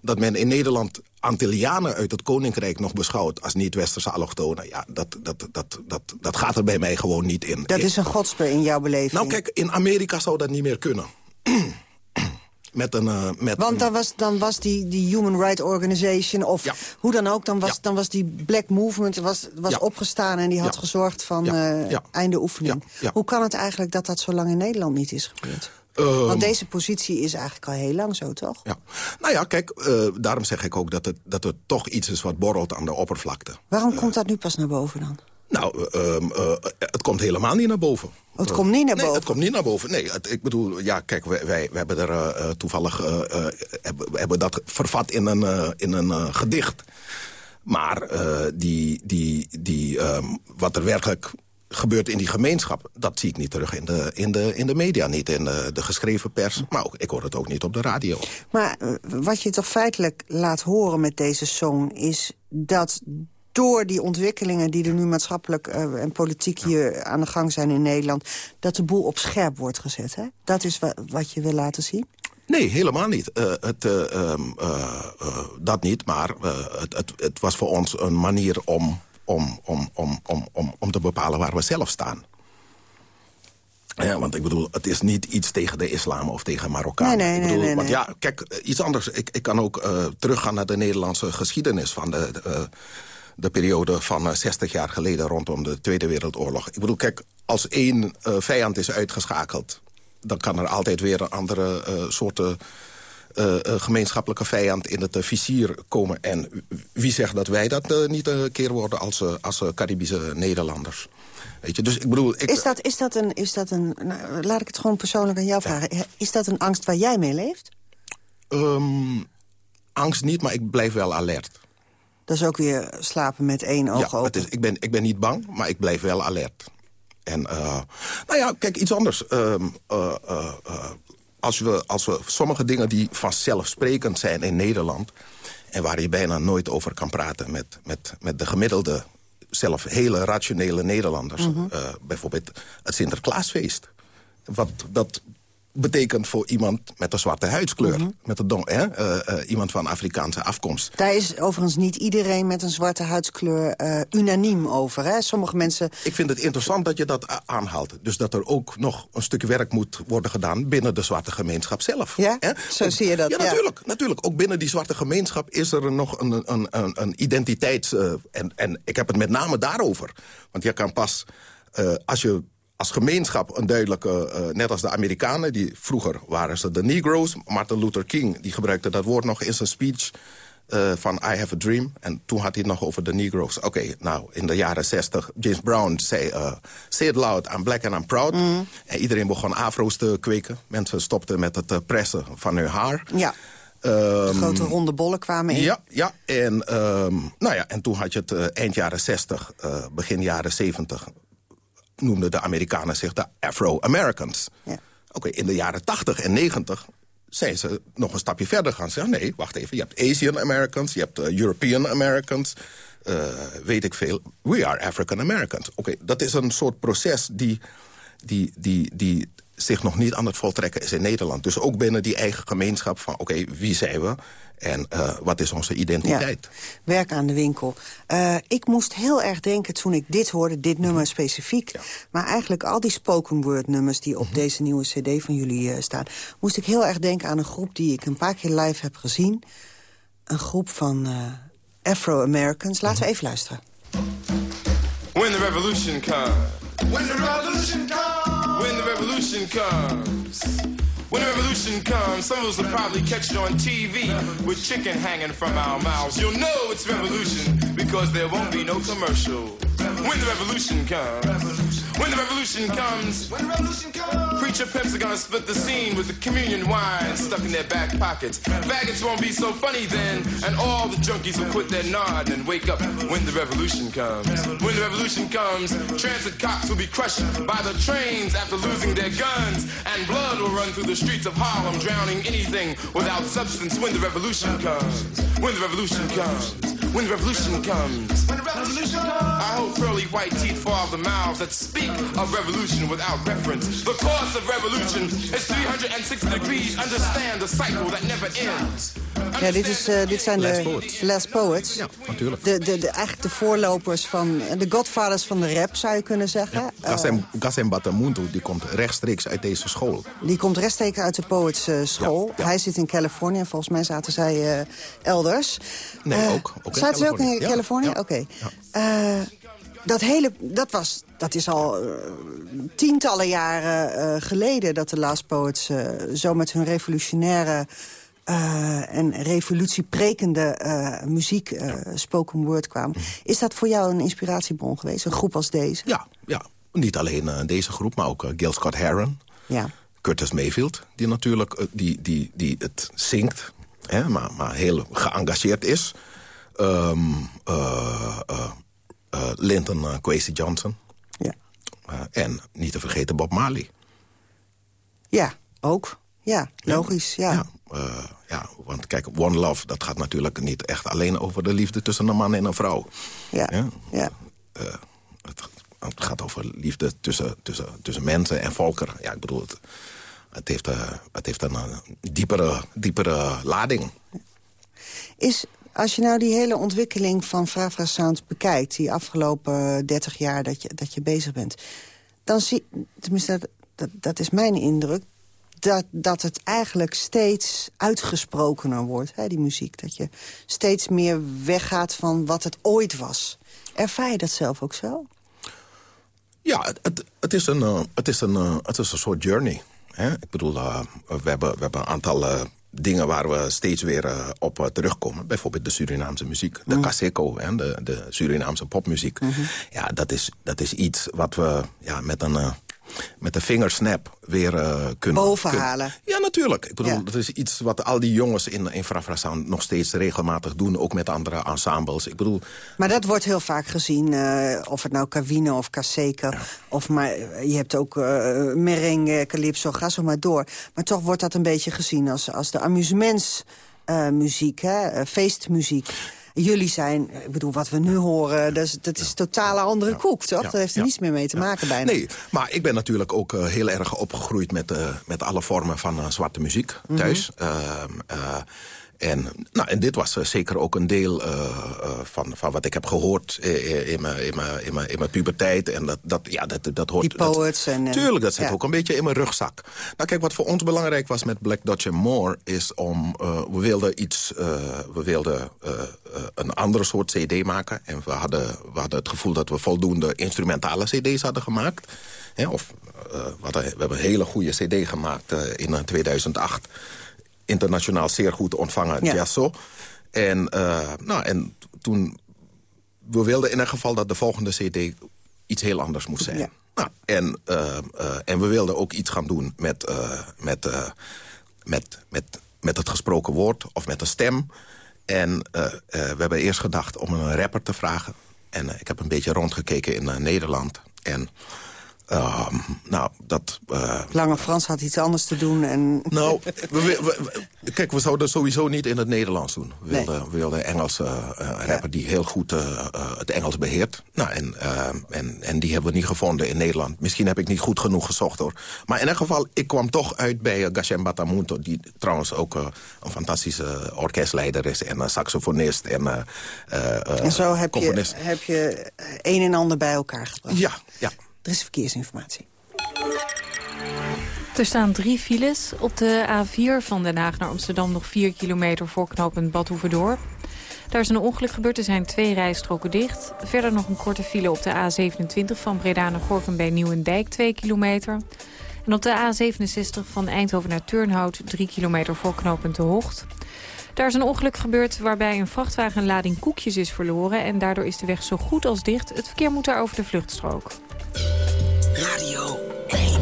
dat men in Nederland Antillianen uit het Koninkrijk nog beschouwt... als niet-westerse allochtonen. Ja, dat, dat, dat, dat, dat gaat er bij mij gewoon niet in. Dat is een godspe in jouw beleving. Nou kijk, in Amerika zou dat niet meer kunnen. (clears throat) Met een, uh, met Want dan was, dan was die, die Human Rights Organization, of hoe dan ook... dan was, dan was die Black Movement was, was opgestaan en die had gezorgd van uh, einde oefening. Hoe kan het eigenlijk dat dat zo lang in Nederland niet is gebeurd? Um, Want deze positie is eigenlijk al heel lang zo, toch? Ja. Nou ja, kijk, uh, daarom zeg ik ook dat het, dat het toch iets is wat borrelt aan de oppervlakte. Waarom komt dat nu pas naar boven dan? Nou, um, uh, het komt helemaal niet naar boven. Oh, het komt niet naar boven? Nee, het komt niet naar boven. Nee, het, ik bedoel, ja, kijk, wij, wij, hebben er uh, toevallig uh, hebben, hebben dat vervat in een, in een gedicht. Maar die, die, die, um, wat er werkelijk gebeurt in die gemeenschap... dat zie ik niet terug in de, in de, in de media, niet in de, de geschreven pers. Maar ook, ik hoor het ook niet op de radio. Maar wat je toch feitelijk laat horen met deze song... is dat door die ontwikkelingen die er nu maatschappelijk uh, en politiek hier aan de gang zijn in Nederland... dat de boel op scherp wordt gezet. Hè? Dat is wa wat je wil laten zien? Nee, helemaal niet. Uh, het, uh, um, dat niet, maar het, het, het, was voor ons een manier om, om, om, om, om, om, om te bepalen waar we zelf staan. Ja, want ik bedoel, het is niet iets tegen de islam of tegen Marokkaan. Nee, nee, ik bedoel, nee, Want ja, kijk, iets anders. Ik, ik kan ook uh, teruggaan naar de Nederlandse geschiedenis... van de, de, de periode van uh, 60 jaar geleden rondom de Tweede Wereldoorlog. Ik bedoel, kijk, als één uh, vijand is uitgeschakeld... dan kan er altijd weer een andere uh, soorten... Uh, gemeenschappelijke vijand in het uh, vizier komen. En wie zegt dat wij dat uh, niet een keer worden als, als Caribische Nederlanders? Weet je, dus ik bedoel... Ik, is, dat, is dat een... Is dat een nou, laat ik het gewoon persoonlijk aan jou vragen. Is dat een angst waar jij mee leeft? Um, angst niet, maar ik blijf wel alert. Dat is ook weer slapen met één oog ja, open. Het is, ik, ben, ik ben niet bang, maar ik blijf wel alert. En, uh, nou ja, kijk, iets anders. Uh, uh, als, we, als we sommige dingen die vanzelfsprekend zijn in Nederland... en waar je bijna nooit over kan praten met, met, met de gemiddelde... zelf hele rationele Nederlanders. Mm -hmm. bijvoorbeeld het Sinterklaasfeest. Wat dat betekent voor iemand met een zwarte huidskleur. Mm -hmm. met een don hè? Uh, uh, iemand van Afrikaanse afkomst. Daar is overigens niet iedereen met een zwarte huidskleur uh, unaniem over. Hè? Sommige mensen... Ik vind het interessant dat je dat aanhaalt. Dus dat er ook nog een stuk werk moet worden gedaan... binnen de zwarte gemeenschap zelf. Ja, hè? zo ook, zie je dat. Ja, natuurlijk, natuurlijk. Ook binnen die zwarte gemeenschap is er nog een, een, een, een identiteits... en, en ik heb het met name daarover. Want je kan pas... als je als gemeenschap een duidelijke, uh, net als de Amerikanen... die vroeger waren ze de Negroes. Martin Luther King die gebruikte dat woord nog in zijn speech... Uh, van I have a dream. En toen had hij het nog over de Negroes. Oké, okay, nou, in de jaren 60, James Brown zei... Uh, say it loud, I'm black and I'm proud. Mm. En iedereen begon afro's te kweken. Mensen stopten met het pressen van hun haar. Ja. Um, grote ronde bollen kwamen in. Ja, ja. En, um, nou ja, en toen had je het eind jaren 60, begin jaren 70 noemden de Amerikanen zich de Afro-Americans. Ja. Oké, okay, in de jaren 80 en 90 zijn ze nog een stapje verder gaan zeggen... nee, wacht even, je hebt Asian Americans, je hebt uh, European Americans... Uh, weet ik veel, we are African Americans. Oké, okay, dat is een soort proces die, die, die, die zich nog niet aan het voltrekken is in Nederland. Dus ook binnen die eigen gemeenschap van, oké, okay, wie zijn we... En uh, wat is onze identiteit? Ja, werk aan de winkel. Uh, ik moest heel erg denken toen ik dit hoorde, dit nummer specifiek. Ja. Maar eigenlijk al die spoken word nummers die op mm -hmm. deze nieuwe cd van jullie uh, staan... moest ik heel erg denken aan een groep die ik een paar keer live heb gezien. Een groep van Afro-Americans. Laten mm -hmm. we even luisteren. When the revolution comes. When the revolution comes. When the revolution comes. When the revolution comes, some of us will probably catch it on TV with chicken hanging from our mouths. You'll know it's revolution because there won't be no commercial. When the revolution comes, when the revolution comes, when the revolution comes, preacher pimps are gonna split the scene with the communion wine stuck in their back pockets. Faggots won't be so funny then, and all the junkies will quit their nod and wake up when the revolution comes. When the revolution comes, transit cops will be crushed by the trains after losing their guns, and blood will run through the streets of Harlem, drowning anything without substance when the revolution comes. When the revolution comes. when the revolution comes. When the revolution comes. I hope pearly white teeth fall off the mouths that speak of revolution without reference. The course of revolution is 360 degrees. Understand the cycle that never ends. Ja, dit, is, uh, dit zijn Last de Poets. Last Poets. Ja, natuurlijk. De, de, de, eigenlijk de voorlopers van... De godfathers van de rap, zou je kunnen zeggen. Ja, Gassem, Gassem Batamuntu die komt rechtstreeks uit deze school. Die komt rechtstreeks uit de Poets eh, school. Ja, ja. Hij zit in Californië. Volgens mij zaten zij eh, elders. Nee, Eh, ook- ook zaten ze ook in Californië. Ja, Californië? ja. Oké. Eh, dat hele... Dat, was, dat is al eh, tientallen jaren eh, geleden... dat de Last Poets eh, zo met hun revolutionaire... en revolutieprekende muziek, spoken word kwamen. Is dat voor jou een inspiratiebron geweest? Een groep als deze? Ja, ja. Niet alleen deze groep, maar ook Gil Scott Heron. Ja. Curtis Mayfield, die natuurlijk die, die, die het zingt, hè, maar, maar heel geëngageerd is. Eh, Linton eh, Kwesi Johnson. Ja. Eh, en niet te vergeten Bob Marley. Ja, ook. Ja, logisch. Ja. Ja, eh, ja, want kijk, One Love, dat gaat natuurlijk niet echt alleen over de liefde tussen een man en een vrouw. Ja. Ja. ja. Eh, het, het gaat over liefde tussen, tussen, tussen mensen en volkeren. Ja, ik bedoel, het, het, heeft, eh, het heeft een eh, diepere, diepere lading. Is, als je nou die hele ontwikkeling van Frafra Sound bekijkt... die afgelopen 30 jaar dat je, dat je bezig bent... dan zie tenminste, dat, dat, dat is mijn indruk... Dat, dat het eigenlijk steeds uitgesprokener wordt, hè, die muziek. Dat je steeds meer weggaat van wat het ooit was. Ervaar je dat zelf ook zo? Ja, het, het, is, een, eh, het, is een, eh, het is een soort journey. Hè? Ik bedoel, eh, we, hebben, we hebben een aantal eh, dingen waar we steeds weer eh, op eh, terugkomen. Bijvoorbeeld de Surinaamse muziek, de Caseco, hè? De, de Surinaamse popmuziek. Ja, dat is, dat is iets wat we ja, met een... met de vingersnap weer eh, kunnen... Bovenhalen. Ja, natuurlijk. Ik bedoel, Ja. dat is iets wat al die jongens in, in Frafra Sound nog steeds regelmatig doen. Ook met andere ensembles. Ik bedoel, Maar dat wordt heel vaak gezien, eh, of het nou Cavino of Caseca... of maar je hebt ook merengue, calypso, ga zo maar door. Maar toch wordt dat een beetje gezien als, als de amusementsmuziek, hè, feestmuziek. Jullie zijn, ik bedoel, wat we nu horen, dat is, dat is een totale andere koek, toch? Dat heeft er niets meer mee te maken bijna. Nee, maar ik ben natuurlijk ook eh, heel erg opgegroeid met, eh, met alle vormen van eh, zwarte muziek Mhm. thuis. Ehm, eh, en, nou, en dit was eh, zeker ook een deel eh, eh, van, van wat ik heb gehoord eh, in mijn- puberteit. En dat, dat, ja, dat, dat hoort... Die poets dat, en- Tuurlijk, dat zit ja. ook een beetje in mijn rugzak. Nou kijk, wat voor ons belangrijk was met Black Dodge and More... is om, we wilden iets, we wilden een andere soort cd maken. En we hadden, we hadden het gevoel dat we voldoende instrumentale cd's hadden gemaakt. Hè, of, we, hadden, we hebben een hele goede cd gemaakt in eh, 2008. Internationaal zeer goed ontvangen, Ja. Jasso. En, eh, nou, en toen... We wilden in ieder geval dat de volgende cd iets heel anders moest zijn. Ja. Nou, en, eh, eh, en we wilden ook iets gaan doen met, met, met, met, met het gesproken woord of met de stem. En we hebben eerst gedacht om een rapper te vragen. En ik heb een beetje rondgekeken in Nederland. En ehm, nou, dat... eh, Lange Frans had iets anders te doen. En... nou, (laughs) we, we- we- kijk, we zouden sowieso niet in het Nederlands doen. We Nee. wilden, we wilden een Engelse eh, rapper die heel goed eh, eh, het Engels beheert. Nou, en, eh, en, en die hebben we niet gevonden in Nederland. Misschien heb ik niet goed genoeg gezocht, hoor. Maar in elk geval, ik kwam toch uit bij Gashem Batamunto... die trouwens ook eh, een fantastische orkestleider is... en saxofonist en en zo heb je, heb je een en ander bij elkaar gebracht. Ja, ja. Er is verkeersinformatie. Er staan drie files. Op de A4 van Den Haag naar Amsterdam nog 4 kilometer voor knooppunt Badhoevedorp. Daar is een ongeluk gebeurd, er zijn twee rijstroken dicht. Verder nog een korte file op de A27 van Breda naar Gorkum bij Nieuwendijk 2 kilometer. En op de A67 van Eindhoven naar Turnhout 3 kilometer voor knooppunt De Hocht. Daar is een ongeluk gebeurd waarbij een vrachtwagen lading koekjes is verloren... en daardoor is de weg zo goed als dicht. Het verkeer moet daar over de vluchtstrook. Radio 1.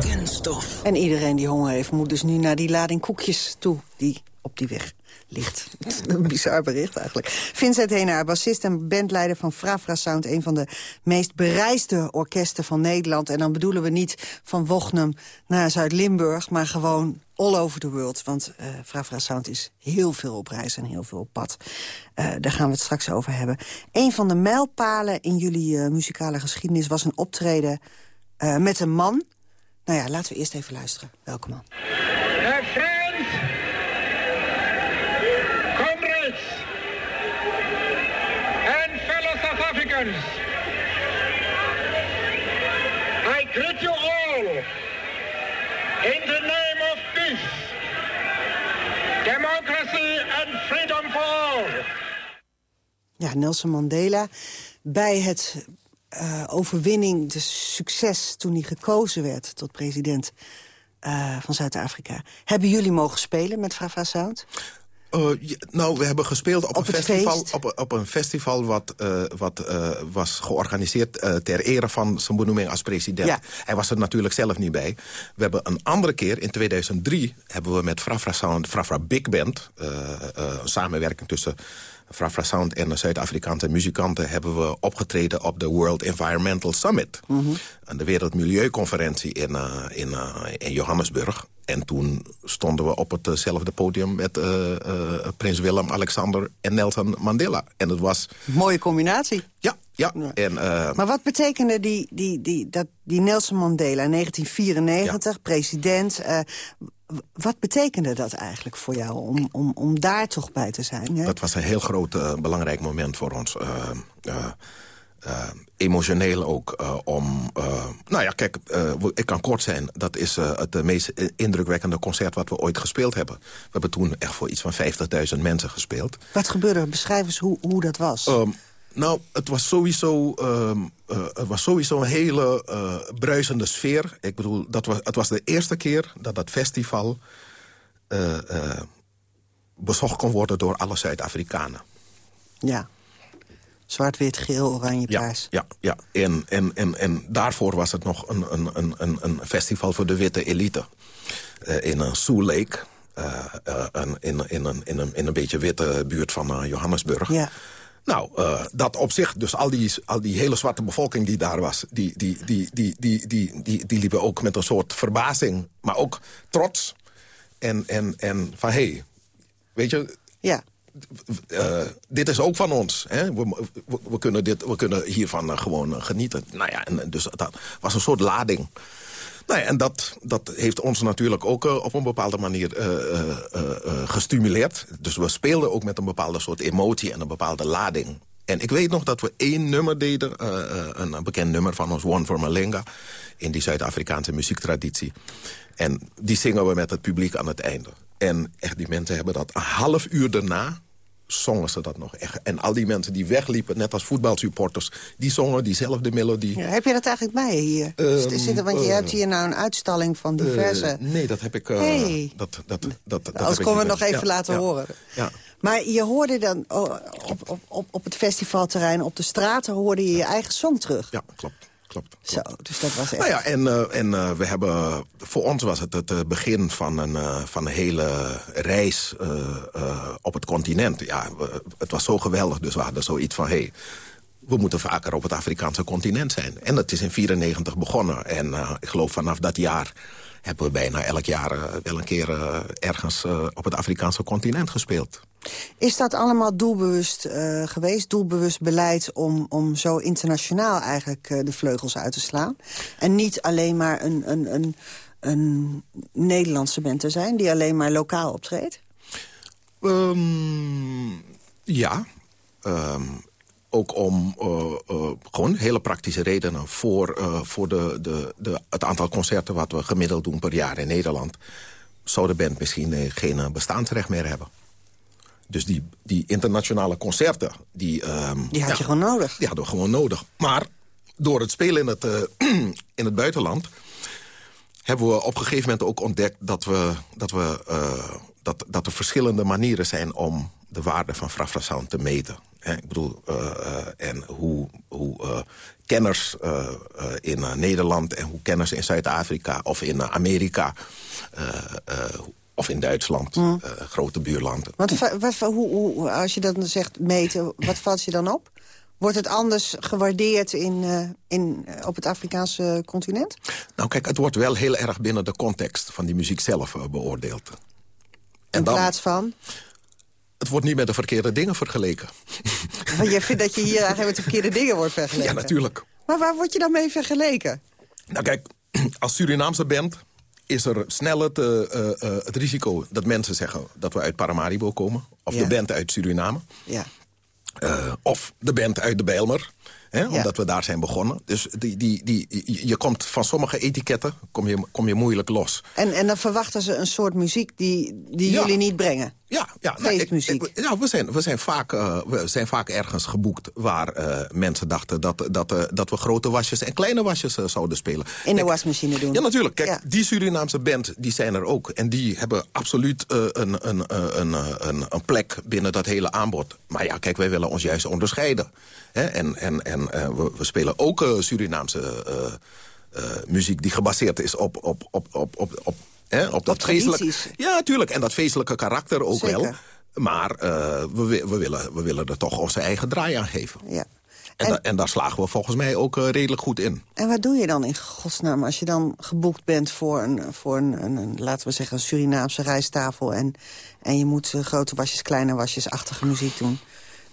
Kunststof. En iedereen die honger heeft, moet dus nu naar die lading koekjes toe... die op die weg ligt. (laughs) een bizar bericht eigenlijk. Vincent Henaar, bassist en bandleider van Frafra Sound... een van de meest bereisde orkesten van Nederland. En dan bedoelen we niet van Wochnum naar Zuid-Limburg... maar gewoon all over the world. Want uh, Sound is heel veel op reis en heel veel op pad. Uh, daar gaan we het straks over hebben. Een van de mijlpalen in jullie uh, muzikale geschiedenis... was een optreden met een man... Nou ja, laten we eerst even luisteren. Welke man? Americans, I greet you all in the name of peace, democracy and freedom for all. Ja, Nelson Mandela bij het uh, overwinning, de succes toen hij gekozen werd tot president uh, van Zuid-Afrika. Hebben jullie mogen spelen met Frafra Sound? Uh, nou, we hebben gespeeld op, een, festival, op, op, een festival wat, uh, wat uh, was georganiseerd ter ere van zijn benoeming als president. Ja. Hij was er natuurlijk zelf niet bij. We hebben een andere keer, in 2003, hebben we met Frafra Sound, Frafra Big Band... een samenwerking tussen Frafra Sound en de Zuid-Afrikaanse muzikanten... hebben we opgetreden op de World Environmental Summit. Mm -hmm. De Wereldmilieuconferentie in, in, in Johannesburg. En toen stonden we op hetzelfde podium met uh, prins Willem, Alexander en Nelson Mandela. En het was... Mooie combinatie. Ja, ja. En, maar wat betekende die, die, die, dat, die Nelson Mandela in 1994, ja. president... wat betekende dat eigenlijk voor jou om, om, om daar toch bij te zijn? Hè? Dat was een heel groot belangrijk moment voor ons. Uh, emotioneel ook om... Nou ja, kijk, ik kan kort zijn. Dat is het meest indrukwekkende concert wat we ooit gespeeld hebben. We hebben toen echt voor iets van 50.000 mensen gespeeld. Wat gebeurde? Beschrijf eens hoe, hoe dat was. Um, nou, het was sowieso, um, het was sowieso een hele bruisende sfeer. Ik bedoel, dat was, het was de eerste keer dat dat festival... bezocht kon worden door alle Zuid-Afrikanen. Ja. Zwart, wit, geel, oranje, paars. Ja, ja, ja. En, en, en, en daarvoor was het nog een, een, een, een festival voor de witte elite. Uh, in een Lake. Uh, uh, in, in, een, in, een, in een beetje witte buurt van Johannesburg. Ja. Nou, dat op zich, dus al die, al die hele zwarte bevolking die daar was... Die, die, die, die, die, die, die, die liepen ook met een soort verbazing, maar ook trots. En, en, en van, hé, hey, weet je... Ja. Uh, dit is ook van ons. Hè? We, we, we, kunnen dit, we kunnen hiervan uh, gewoon genieten. Nou ja, en, dus dat was een soort lading. Nou ja, en dat, dat heeft ons natuurlijk ook op een bepaalde manier gestimuleerd. Dus we speelden ook met een bepaalde soort emotie en een bepaalde lading. En ik weet nog dat we één nummer deden, een bekend nummer van ons, One for Malenga... in die Zuid-Afrikaanse muziektraditie. En die zingen we met het publiek aan het einde. En echt, die mensen hebben dat een half uur daarna zongen ze dat nog echt. En al die mensen die wegliepen, net als voetbalsupporters... die zongen diezelfde melodie. Ja, heb je dat eigenlijk bij je hier? Um, Zitten, want je uh, hebt hier nou een uitstalling van diverse... Uh, nee, dat heb ik... Uh, hey. dat, dat, dat, dat, Als komen we nog even ja, laten ja, horen. Ja. Maar je hoorde dan oh, op, op, op, op het festivalterrein, op de straten... hoorde je je eigen song terug. Ja, klopt klopt. Zo, dus dat was echt... Nou ja, en, uh, en uh, we hebben... Voor ons was het het begin van een, uh, van een hele reis op het continent. Ja, we, het was zo geweldig, dus we hadden zoiets van... Hey, we moeten vaker op het Afrikaanse continent zijn. En dat is in 94 begonnen. En ik geloof vanaf dat jaar hebben we bijna elk jaar wel een keer ergens op het Afrikaanse continent gespeeld. Is dat allemaal doelbewust uh, geweest, doelbewust beleid... om, om zo internationaal eigenlijk uh, de vleugels uit te slaan? En niet alleen maar een, een, een, een Nederlandse band te zijn... die alleen maar lokaal optreedt? Um, ja. Um, ook om uh, gewoon hele praktische redenen... voor, voor de, de, de, het aantal concerten wat we gemiddeld doen per jaar in Nederland... zou de band misschien geen bestaansrecht meer hebben. Dus die, die internationale concerten... Die, um, die had ja, je gewoon nodig. Die hadden we gewoon nodig. Maar door het spelen in het, uh, (clears throat) in het buitenland... hebben we op een gegeven moment ook ontdekt... dat, we, dat, we, uh, dat, dat er verschillende manieren zijn om de waarde van Frafrasound te meten. He, ik bedoel, uh, en hoe, hoe kenners in Nederland... en hoe kenners in Zuid-Afrika of in Amerika Of in Duitsland, Mm. eh, grote buurlanden. Wat, hoe, hoe, als je dan zegt meten, wat valt je dan op? Wordt het anders gewaardeerd in, eh, in, eh, op het Afrikaanse continent? Nou kijk, het wordt wel heel erg binnen de context van die muziek zelf beoordeeld. In plaats van? Het wordt niet met de verkeerde dingen vergeleken. Want je vindt dat je hier eigenlijk met de verkeerde dingen wordt vergeleken. Ja, natuurlijk. Maar waar word je dan mee vergeleken? Nou kijk, (clears throat) als Surinaamse band is er snel het, eh, eh, het risico dat mensen zeggen dat we uit Paramaribo komen. Of Ja. de band uit Suriname. Ja. Eh, of de band uit de Bijlmer. Hè, Ja. Omdat we daar zijn begonnen. Dus die, die, die, je- komt van sommige etiketten kom je, kom je moeilijk los. En, en dan verwachten ze een soort muziek die, die jullie niet brengen? Ja, ja nou, ik- Feestmuziek. ik- nou, we, zijn, we, zijn vaak, eh, we zijn vaak ergens geboekt waar eh, mensen dachten dat, dat, eh, dat we grote wasjes en kleine wasjes zouden spelen. In de wasmachine doen? Ja, natuurlijk. Kijk, Ja. die Surinaamse band die zijn er ook. En die hebben absoluut een, een, een, een, een plek binnen dat hele aanbod. Maar ja, kijk, wij willen ons juist onderscheiden. Hè? En, en, en we, we spelen ook Surinaamse muziek die gebaseerd is op, op, op, op, op, op, hè? op dat feestelijke... Ja, natuurlijk. En dat feestelijke karakter ook Zeker. wel. Maar eh, we, we, willen, we willen er toch onze eigen draai aan geven. Ja. En, da- en daar slagen we volgens mij ook eh, redelijk goed in. En wat doe je dan in godsnaam als je dan geboekt bent voor een, voor een, een, een, laten we zeggen, een Surinaamse rijsttafel en, en je moet eh, grote wasjes, kleine wasjes-achtige muziek doen?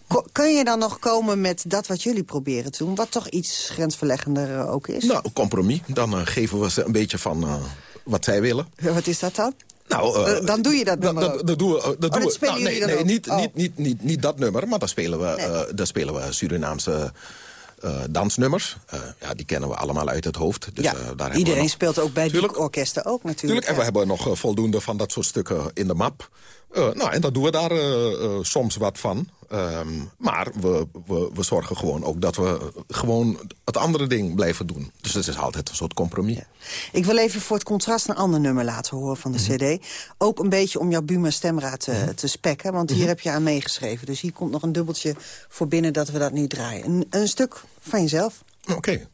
Ko- kun je dan nog komen met dat wat jullie proberen te doen, wat toch iets grensverleggender ook is? Nou, compromis. Dan geven we ze een beetje van wat zij willen. Ja, Wat is dat dan? Nou, eh, Eh, dan doe je dat nummer dat, dat doen we. eh, Dat Oh, doen we. nou, nee, dan nee, niet, Oh. niet, niet, niet, niet dat nummer, maar dan spelen we, eh, dan spelen we Surinaamse dansnummers. Ja, die kennen we allemaal uit het hoofd. Dus, ja, daar hebben we iedereen nog- speelt ook bij die orkesten ook natuurlijk. Tuurlijk, en we hebben nog voldoende van dat soort stukken in de map. Nou, en daar doen we daar soms wat van. Ehm, maar we, we, we zorgen gewoon ook dat we gewoon het andere ding blijven doen. Dus het is altijd een soort compromis. Ik wil even voor het contrast een ander nummer laten horen van de Mhm. cd. Ook een beetje om jouw Buma stemraad te, te spekken. Want hier Mhm. heb je aan meegeschreven. Dus hier komt nog een dubbeltje voor binnen dat we dat nu draaien. Een, een stuk van jezelf. Oké.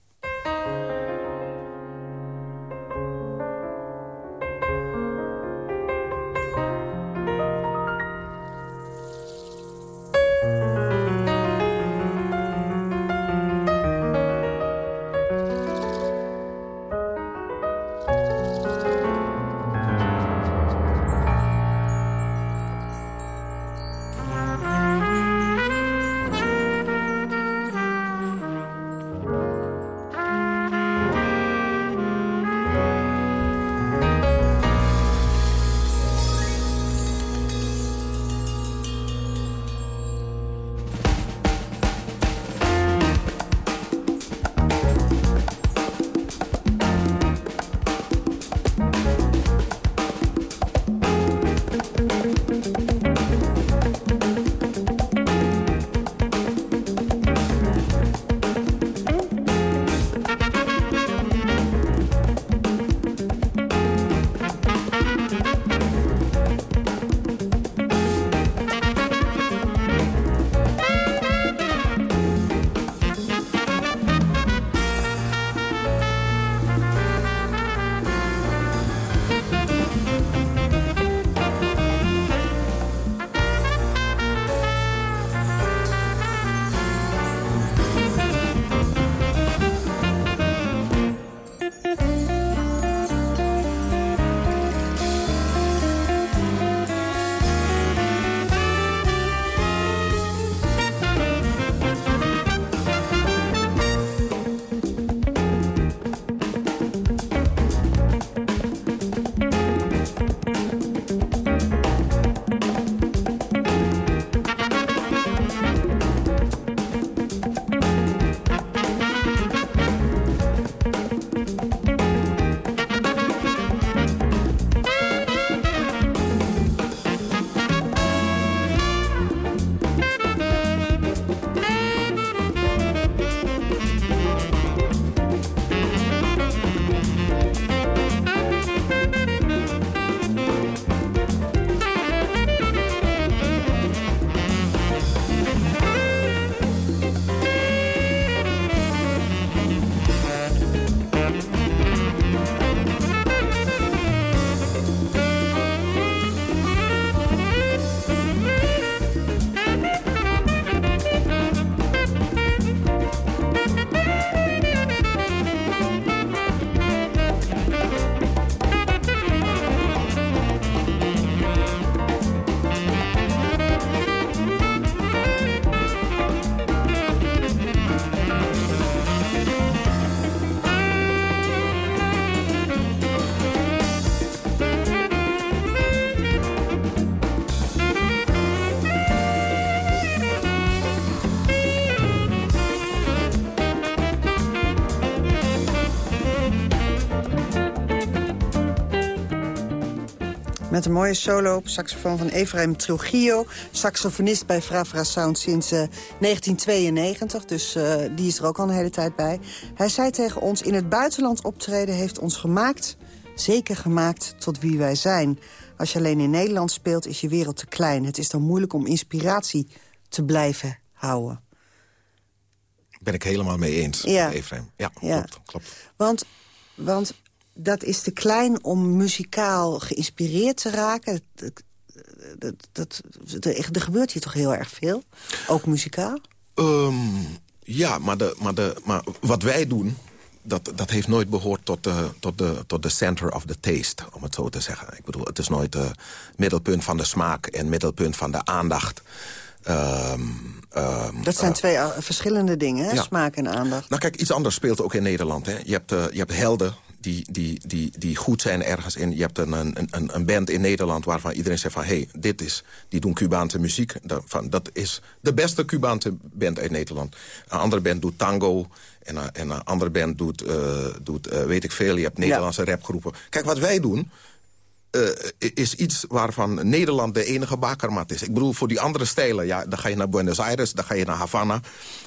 Met een mooie solo op saxofoon van Efraim Trujillo. Saxofonist bij Fra Sound sinds uh, 1992. Dus uh, die is er ook al een hele tijd bij. Hij zei tegen ons, in het buitenland optreden heeft ons gemaakt... zeker gemaakt tot wie wij zijn. Als je alleen in Nederland speelt, is je wereld te klein. Het is dan moeilijk om inspiratie te blijven houden. Ben ik helemaal mee eens, ja. Efraim. Ja, ja. Klopt, klopt. Want, want dat is te klein om muzikaal geïnspireerd te raken. Dat, dat, er gebeurt hier toch heel erg veel? Ook muzikaal? Um, ja, maar, de, maar, de, maar wat wij doen... Dat, dat heeft nooit behoord tot de, tot, de, tot de center of the taste, om het zo te zeggen. Ik bedoel, het is nooit het middelpunt van de smaak en middelpunt van de aandacht. Um, um, dat zijn uh, twee verschillende dingen, hè? Ja. smaak en aandacht. Nou kijk, iets anders speelt ook in Nederland. Hè? Je, hebt, uh, je hebt helden die, die, die, die goed zijn ergens in. Je hebt een, een, een band in Nederland waarvan iedereen zegt van... hé, hey, dit is, die doen Cubaanse muziek. Dat, van, dat is de beste Cubaanse band uit Nederland. Een andere band doet tango. En, een, en een andere band doet, uh, doet uh, weet ik veel. Je hebt Nederlandse ja. rapgroepen. Kijk, wat wij doen... Uh, is iets waarvan Nederland de enige bakermat is. Ik bedoel, voor die andere stijlen, ja, dan ga je naar Buenos Aires, dan ga je naar Havana.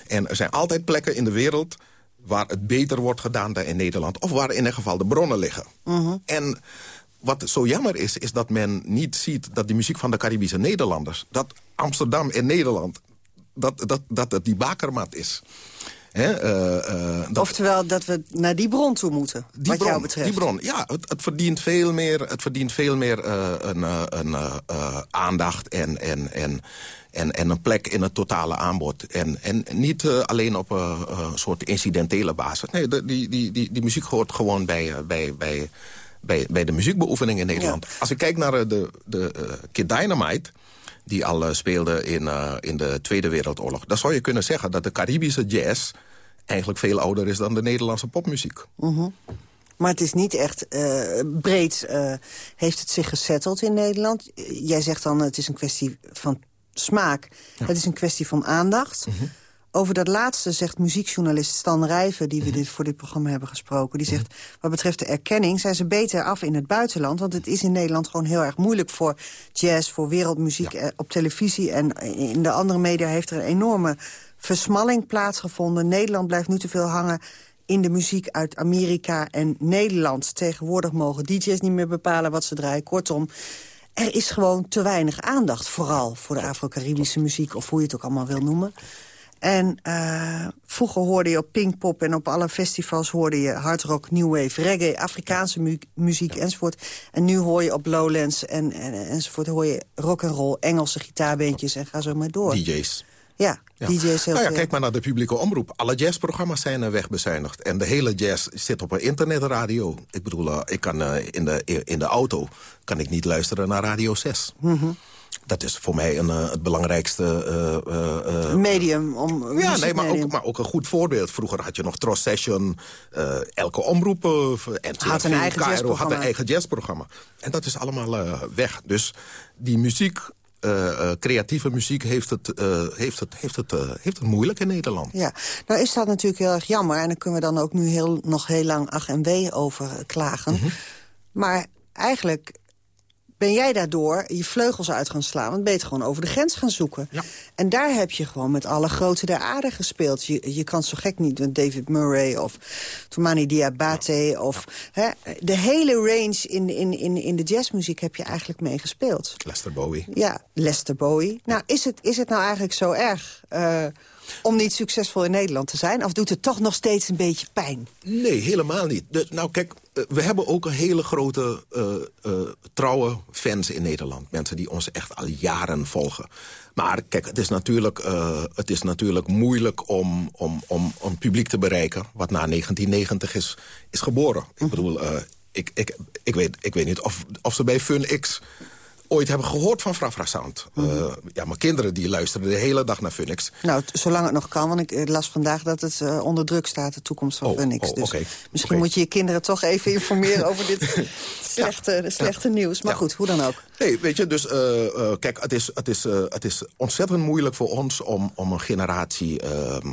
En er zijn altijd plekken in de wereld waar het beter wordt gedaan dan in Nederland. Of waar in ieder geval de bronnen liggen. Uh -huh. En wat zo jammer is, is dat men niet ziet dat die muziek van de Caribische Nederlanders... dat Amsterdam en Nederland, dat, dat, dat het die bakermat is. He, uh, uh, dat, Oftewel dat we naar die bron toe moeten, die wat bron, jou betreft. Die bron, ja, het, het verdient veel meer, het verdient veel meer uh, een, een aandacht en... en, en en, en een plek in het totale aanbod. En, en niet uh, alleen op een uh, soort incidentele basis. Nee, de, die, die, die, die muziek hoort gewoon bij, bij, bij, bij, bij de muziekbeoefening in Nederland. Ja. Als ik kijk naar de, de Kid Dynamite die al speelde in, in de Tweede Wereldoorlog... dan zou je kunnen zeggen dat de Caribische jazz... eigenlijk veel ouder is dan de Nederlandse popmuziek. -huh. Maar het is niet echt uh, breed, uh, heeft het zich gesetteld in Nederland. Jij zegt dan, het is een kwestie van smaak. Ja. Het is een kwestie van aandacht. Mhm. Over dat laatste zegt muziekjournalist Stan Rijven... die we dit voor dit programma hebben gesproken. Die zegt, wat betreft de erkenning zijn ze beter af in het buitenland. Want het is in Nederland gewoon heel erg moeilijk voor jazz... voor wereldmuziek ja. op televisie. En in de andere media heeft er een enorme versmalling plaatsgevonden. Nederland blijft nu te veel hangen in de muziek uit Amerika en Nederland. Tegenwoordig mogen DJ's niet meer bepalen wat ze draaien. Kortom, er is gewoon te weinig aandacht. Vooral voor de Afro-Caribische muziek, of hoe je het ook allemaal wil noemen. En uh, vroeger hoorde je op Pinkpop en op alle festivals... hoorde je hardrock, new wave, reggae, Afrikaanse mu muziek enzovoort. En nu hoor je op Lowlands en, en, enzovoort... hoor je rock and roll, Engelse gitaarbeentjes en ga zo maar door. DJ's. Ja, ja. DJ's heel nou ja, veel. Kijk maar naar de publieke omroep. Alle jazzprogramma's zijn er wegbezuinigd. En de hele jazz zit op een internetradio. Ik bedoel, uh, ik kan, uh, in, de, in de auto kan ik niet luisteren naar Radio 6. Mm -hmm. Dat is voor mij een, het belangrijkste... medium. Om, ja, nee, maar ook, maar ook een goed voorbeeld. Vroeger had je nog Tros Session. elke omroep... en had een eigen jazzprogramma. had een eigen jazzprogramma. En dat is allemaal weg. Dus die muziek... Uh, uh, creatieve muziek heeft het, uh, heeft, het, heeft, het, heeft het moeilijk in Nederland. Ja, nou is dat natuurlijk heel erg jammer. En daar kunnen we dan ook nu heel, nog heel lang ach en wee over klagen. Mhm. Mm -hmm. Maar eigenlijk ben jij daardoor je vleugels uit gaan slaan. Want ben je gewoon over de grens gaan zoeken. Ja. En daar heb je gewoon met alle grote der aarde gespeeld. Je, je kan zo gek niet met David Murray of Toumani Diabate. Ja. Of, hè, de hele range in, in, in, in de jazzmuziek heb je eigenlijk mee gespeeld. Lester Bowie. Ja, Lester Bowie. Nou, is het, is het nou eigenlijk zo erg... Uh, om niet succesvol in Nederland te zijn? Of doet het toch nog steeds een beetje pijn? Nee, helemaal niet. De, nou kijk, we hebben ook een hele grote uh, uh, trouwe fans in Nederland. Mensen die ons echt al jaren volgen. Maar kijk, het is natuurlijk, uh, het is natuurlijk moeilijk om, om, om een publiek te bereiken... wat na 1990 is, is geboren. Ik bedoel, ik, ik, ik, weet, ik weet niet of, of ze bij Fun X ooit hebben gehoord van Frafra Sound. Mm -hmm. uh, ja, mijn kinderen die luisteren de hele dag naar Funix. Nou, zolang het nog kan, want ik las vandaag dat het uh, onder druk staat... de toekomst van oh, Funix. Oh, dus okay. misschien okay. moet je je kinderen toch even informeren... (laughs) over dit slechte, ja. slechte ja. nieuws. Maar goed, hoe dan ook. Nee, weet je, dus uh, uh, kijk, het is, het, is, uh, het is ontzettend moeilijk voor ons... om, om een generatie ehm,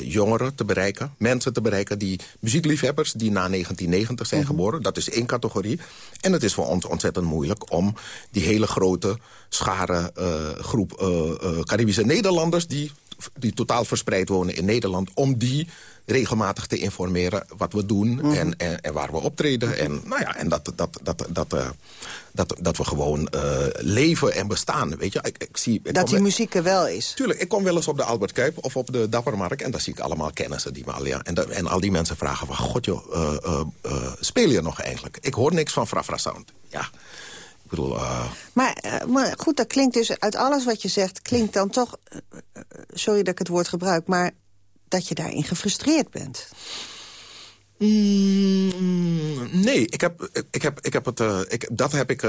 jongeren te bereiken. Mensen te bereiken die muziekliefhebbers... die na 1990 zijn Mhm. geboren. Dat is één categorie. En het is voor ons ontzettend moeilijk om die hele grote schare groep... Caribische Nederlanders die, die totaal verspreid wonen in Nederland... om die regelmatig te informeren wat we doen Mhm. en, en, en waar we optreden. En, nou ja, en dat, dat, dat, dat, eh, dat, dat we gewoon eh, leven en bestaan. Weet je? Ik, ik zie, ik Dat die muziek er wel is. Tuurlijk, ik kom wel eens op de Albert Kuip of op de Dappermarkt... en daar zie ik allemaal kennissen die me. Ja, en, en al die mensen vragen van... God joh, eh, speel je nog eigenlijk? Ik hoor niks van Frafra Sound. Ja, ik bedoel... eh, Maar, eh, maar goed, dat klinkt dus uit alles wat je zegt... klinkt dan toch, eh, sorry dat ik het woord gebruik... maar dat je daarin gefrustreerd bent. Mm, nee, ik heb, ik heb, ik heb het, ik, dat, heb ik,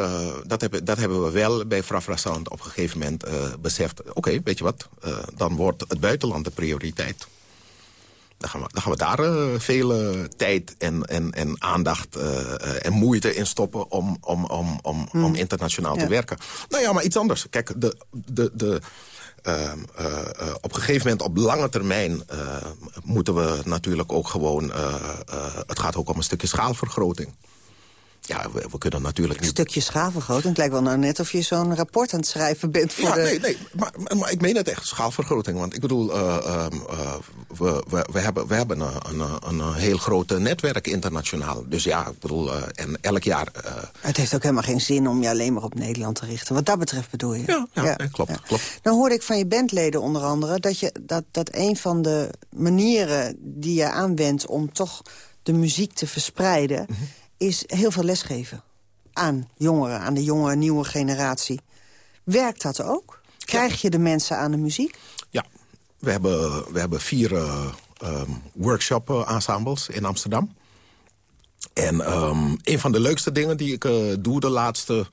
dat, heb, dat hebben we wel bij Frafra Sound op een gegeven moment beseft. Oké, weet je wat, dan wordt het buitenland de prioriteit. Dan gaan we, dan gaan we daar eh, veel tijd en, en, en aandacht eh, eh, en moeite in stoppen... om, om, om, om, om internationaal te werken. Nou ja, maar iets anders. Kijk, de, de, de, ehm, eh, eh, op een gegeven moment, op lange termijn... moeten we natuurlijk ook gewoon... het gaat ook om een stukje schaalvergroting. Ja, we, we kunnen natuurlijk Een niet... stukje schaalvergroting. Het lijkt wel nou net of je zo'n rapport aan het schrijven bent. Voor Ja, de... nee, nee maar, maar, maar ik meen het echt, schaalvergroting. Want ik bedoel, eh, ehm, eh, we, we, we hebben, we hebben een, een, een heel groot netwerk internationaal. Dus ja, ik bedoel, eh, en elk jaar... eh, Het heeft ook helemaal geen zin om je alleen maar op Nederland te richten. Wat dat betreft bedoel je? Ja, ja, nee, klopt, klopt. Nou hoorde ik van je bandleden onder andere... dat, je, dat, dat een van de manieren die je aanwendt om toch de muziek te verspreiden... Mhm. Is heel veel lesgeven aan jongeren, aan de jonge, nieuwe generatie. Werkt dat ook? Krijg je de mensen aan de muziek? Ja, we hebben, we hebben vier eh, ehm, workshop-ensembles in Amsterdam. En ehm, een van de leukste dingen die ik eh, doe de laatste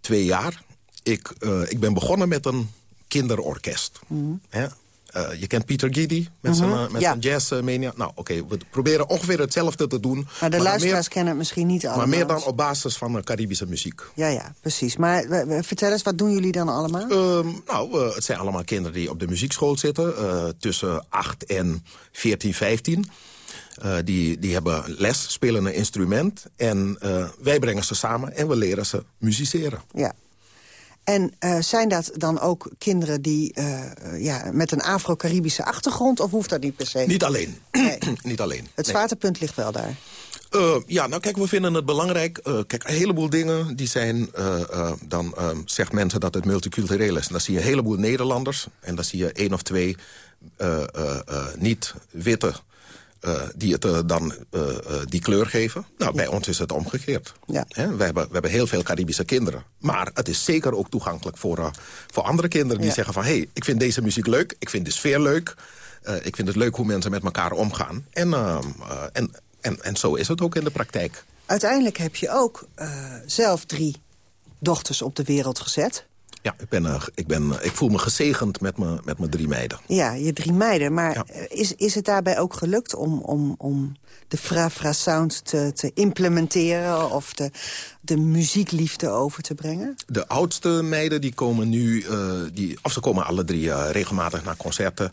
twee jaar... Ik, eh, ik ben begonnen met een kinderorkest. Hè? Eh, je kent Peter Gidi met zijn, eh, met ja. zijn jazzmania. Nou, oké, we proberen ongeveer hetzelfde te doen. Maar de luisteraars meer, kennen het misschien niet allemaal. maar meer dan op basis van eh, Caribische muziek. Ja, ja, precies. Maar vertel eens, wat doen jullie dan allemaal? Ehm, nou, eh, het zijn allemaal kinderen die op de muziekschool zitten. eh, tussen 8 en 14, 15. Eh, die, die hebben les, spelen een instrument. En eh, wij brengen ze samen en we leren ze musiceren. Ja. En eh, zijn dat dan ook kinderen die eh, ja, met een Afro-Caribische achtergrond... of hoeft dat niet per se? Niet alleen. Nee. (clears throat) Niet alleen. Het Nee. zwaartepunt ligt wel daar. Eh, ja, nou kijk, we vinden het belangrijk. eh, kijk, een heleboel dingen die zijn... eh, eh, dan eh, zegt mensen dat het multicultureel is. En dan zie je een heleboel Nederlanders. En dan zie je één of twee eh, eh, eh, niet-witte... eh, die het eh, dan eh, die kleur geven. Nou, bij ons is het omgekeerd. Ja. We, hebben, we hebben heel veel Caribische kinderen. Maar het is zeker ook toegankelijk voor, voor andere kinderen... die Ja. zeggen van, hé, hey, ik vind deze muziek leuk. Ik vind de sfeer leuk. ik vind het leuk hoe mensen met elkaar omgaan. En, ehm, eh, en, en, en zo is het ook in de praktijk. Uiteindelijk heb je ook zelf drie dochters op de wereld gezet. Ja, ik, ben, eh, ik, ben, eh, ik voel me gezegend met, me, met mijn drie meiden. Ja, je drie meiden. Maar eh, is, is het daarbij ook gelukt om, om, om de Fra-Fra Sound te, te implementeren... of de, de muziekliefde over te brengen? De oudste meiden die komen nu, die, of ze komen alle drie regelmatig naar concerten.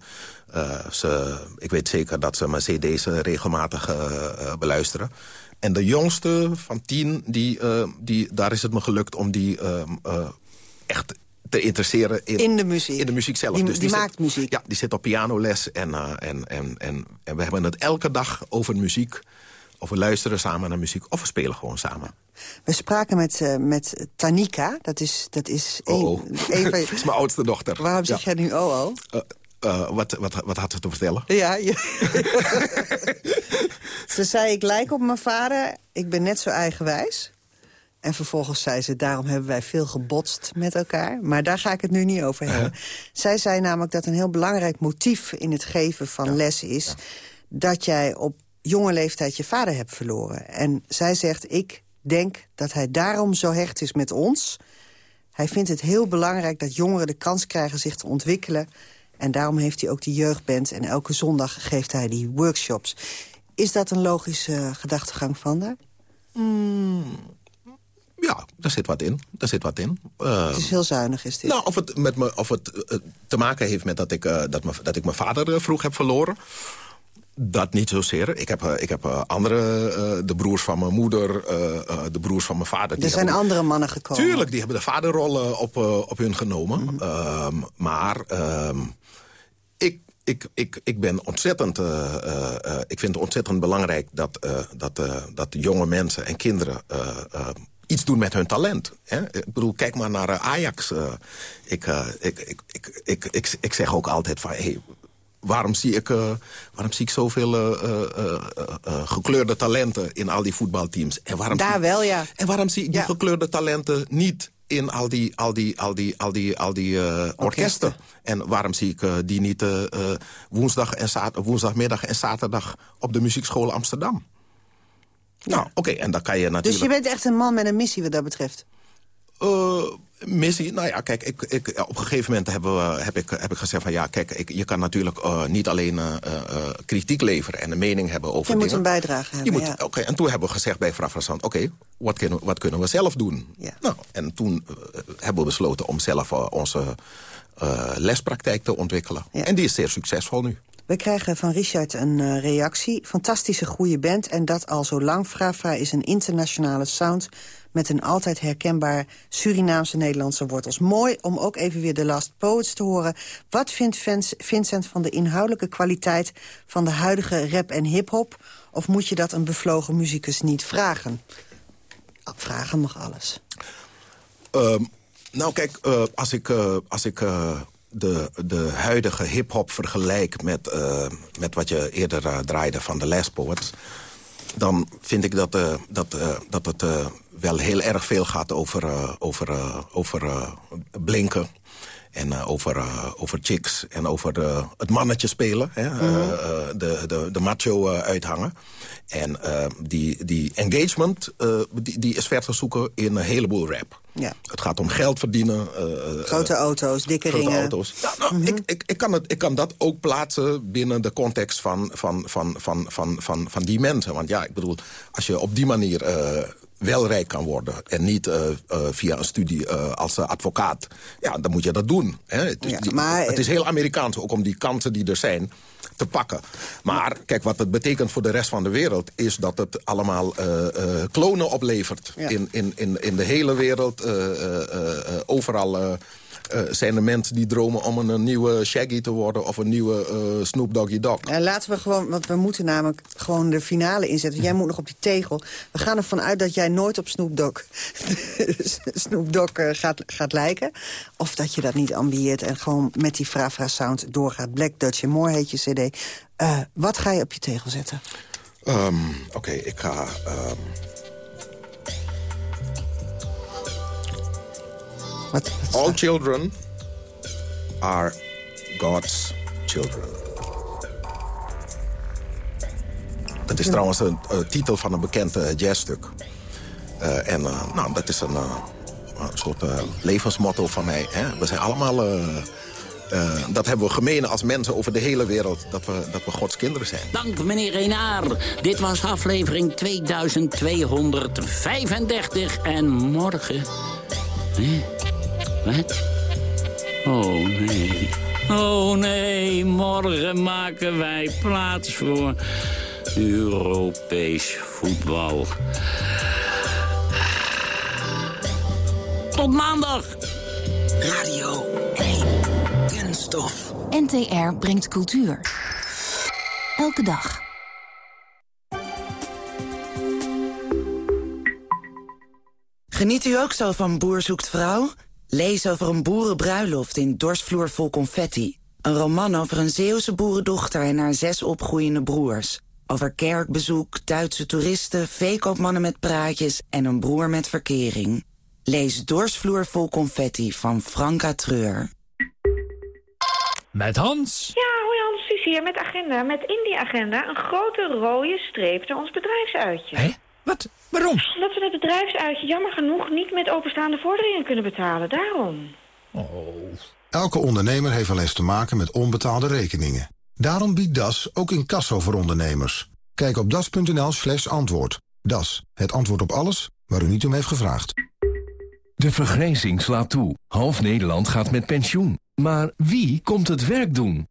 Ze, ik weet zeker dat ze mijn cd's regelmatig beluisteren. En de jongste van tien, die, die, daar is het me gelukt om die eh, eh, echt te interesseren in, In de muziek. In de muziek zelf. Die- Dus die maakt muziek. Ja, die zit op pianoles en, eh, en, en, en, en we hebben het elke dag over muziek. Of we luisteren samen naar muziek, of we spelen gewoon samen. We spraken met, eh, met Tanika. Dat is, dat is Oh, oh. een (laughs) dat is mijn oudste dochter. Waarom zeg Ja. jij nu oh oh? Eh, wat, wat, wat had ze te vertellen? Ja, je- (laughs) ze zei, ik lijk op mijn vader, ik ben net zo eigenwijs. En vervolgens zei ze, daarom hebben wij veel gebotst met elkaar. Maar daar ga ik het nu niet over hebben. Zij zei namelijk dat een heel belangrijk motief in het geven van les is... dat jij op jonge leeftijd je vader hebt verloren. En zij zegt, ik denk dat hij daarom zo hecht is met ons. Hij vindt het heel belangrijk dat jongeren de kans krijgen zich te ontwikkelen. En daarom heeft hij ook die jeugdband. En elke zondag geeft hij die workshops. Is dat een logische gedachtegang van daar? Ja, Ja, daar zit wat in. Daar zit wat in. het is heel zuinig, is dit? Nou, of het, met me, of het te maken heeft met dat ik, dat, me, dat ik mijn vader vroeg heb verloren... Dat niet zozeer. Ik heb, ik heb andere, de broers van mijn moeder, de broers van mijn vader. Er zijn andere mannen gekomen. Tuurlijk, die hebben de vaderrollen op, op hun genomen. Mhm. Ehm, maar ehm, ik, ik, ik, ik ben ontzettend... ik vind het ontzettend belangrijk dat, dat, dat jonge mensen en kinderen iets doen met hun talent. Hè? Ik bedoel, kijk maar naar Ajax. ik, ik, ik, ik, ik, ik, ik zeg ook altijd van... Hey, waarom zie ik, uh, waarom zie ik zoveel uh, gekleurde talenten in al die voetbalteams? En waarom Daar wel, ja. En waarom zie ik die gekleurde talenten niet in al die, al die, al die, al die, al die orkesten? En waarom zie ik die niet woensdag en woensdagmiddag en zaterdag op de muziekschool Amsterdam? Nou, oké, en dan kan je natuurlijk... Dus je bent echt een man met een missie wat dat betreft? missie, nou ja, kijk, ik, ik, op een gegeven moment hebben we, heb, ik, heb ik gezegd van... ja, kijk, ik, je kan natuurlijk uh, niet alleen uh, uh, kritiek leveren en een mening hebben over je dingen. Je moet een bijdrage hebben, je moet, Oké, en toen hebben we gezegd bij Van oké, wat, kunnen, wat kunnen we zelf doen? Ja. Nou, en toen hebben we besloten om zelf onze lespraktijk te ontwikkelen. Ja. En die is zeer succesvol nu. We krijgen van Richard een reactie. Fantastische goede band en dat al zo lang. Frafra is een internationale sound met een altijd herkenbaar Surinaamse Nederlandse wortels. Mooi om ook even weer de Last Poets te horen. Wat vindt Vincent van de inhoudelijke kwaliteit van de huidige rap en hiphop? Of moet je dat een bevlogen muzikus niet vragen? Ah, vragen mag alles. Um, nou kijk, uh, als ik, uh, als ik de, de huidige hiphop vergelijk met, met wat je eerder draaide van de Poets dan vind ik dat, uh, dat, dat het wel heel erg veel gaat over, over, over blinken. En over, over chicks en over de, het mannetje spelen. Hè? Mm -hmm. de, de, de macho uithangen. En die, die engagement die, die is ver te zoeken in een heleboel rap. Ja. Het gaat om geld verdienen. grote auto's, dikke grote ringen. auto's. Ja, nou, mm -hmm. ik, ik, ik, kan het, ik kan dat ook plaatsen binnen de context van, van, van, van, van, van, van die mensen. Want ja, ik bedoel, als je op die manier wel rijk kan worden. En niet uh, uh, via een studie uh, als advocaat. Ja, dan moet je dat doen. Hè? Het, is, ja, maar, het is heel Amerikaans ook om die kansen die er zijn te pakken. Maar kijk, wat het betekent voor de rest van de wereld... is dat het allemaal klonen oplevert. Ja. In, in, in, in de hele wereld, overal... Uh, zijn er mensen die dromen om een, een, nieuwe Shaggy te worden... of een nieuwe uh, Snoop Doggy Dogg. Ja, laten we gewoon, want we moeten namelijk gewoon de finale inzetten. Jij moet nog op die tegel. We gaan ervan uit dat jij nooit op Snoop Dogg, (laughs) Snoop Dogg gaat, gaat lijken. Of dat je dat niet ambieert en gewoon met die Frafra sound doorgaat. Black Dutch and More heet je cd. wat ga je op je tegel zetten? Um, Oké, okay, ik ga... Um... Wat, All children are God's children. Dat is ja. trouwens een uh, titel van een bekend uh, jazzstuk. Uh, en nou, dat is een, een soort levensmotto van mij. Hè? We zijn allemaal... dat hebben we gemeen als mensen over de hele wereld... dat we, dat we Gods kinderen zijn. Dank, meneer Renaar. Dit was aflevering 2235. En morgen... Hè? Wat? Oh nee. Oh nee, morgen maken wij plaats voor Europees voetbal. Tot maandag. Radio 1. Kunststof. NTR brengt cultuur. Elke dag. Geniet u ook zo van Boer zoekt vrouw? Lees over een boerenbruiloft in Dorsvloer vol confetti. Een roman over een Zeeuwse boerendochter en haar zes opgroeiende broers. Over kerkbezoek, Duitse toeristen, veekoopmannen met praatjes... en een broer met verkering. Lees Dorsvloer vol confetti van Franka Treur. Met Hans. Ja, hoi Hans, Suus hier met agenda. Met in die agenda een grote rode streep naar ons bedrijfsuitje. Hé? Wat? Waarom? Omdat we het bedrijfsuitje jammer genoeg niet met openstaande vorderingen kunnen betalen. Daarom. Oh. Elke ondernemer heeft wel eens te maken met onbetaalde rekeningen. Daarom biedt DAS ook incasso voor ondernemers. Kijk op das.nl slash antwoord. DAS, het antwoord op alles waar u niet om heeft gevraagd. De vergrijzing slaat toe. Half Nederland gaat met pensioen. Maar wie komt het werk doen?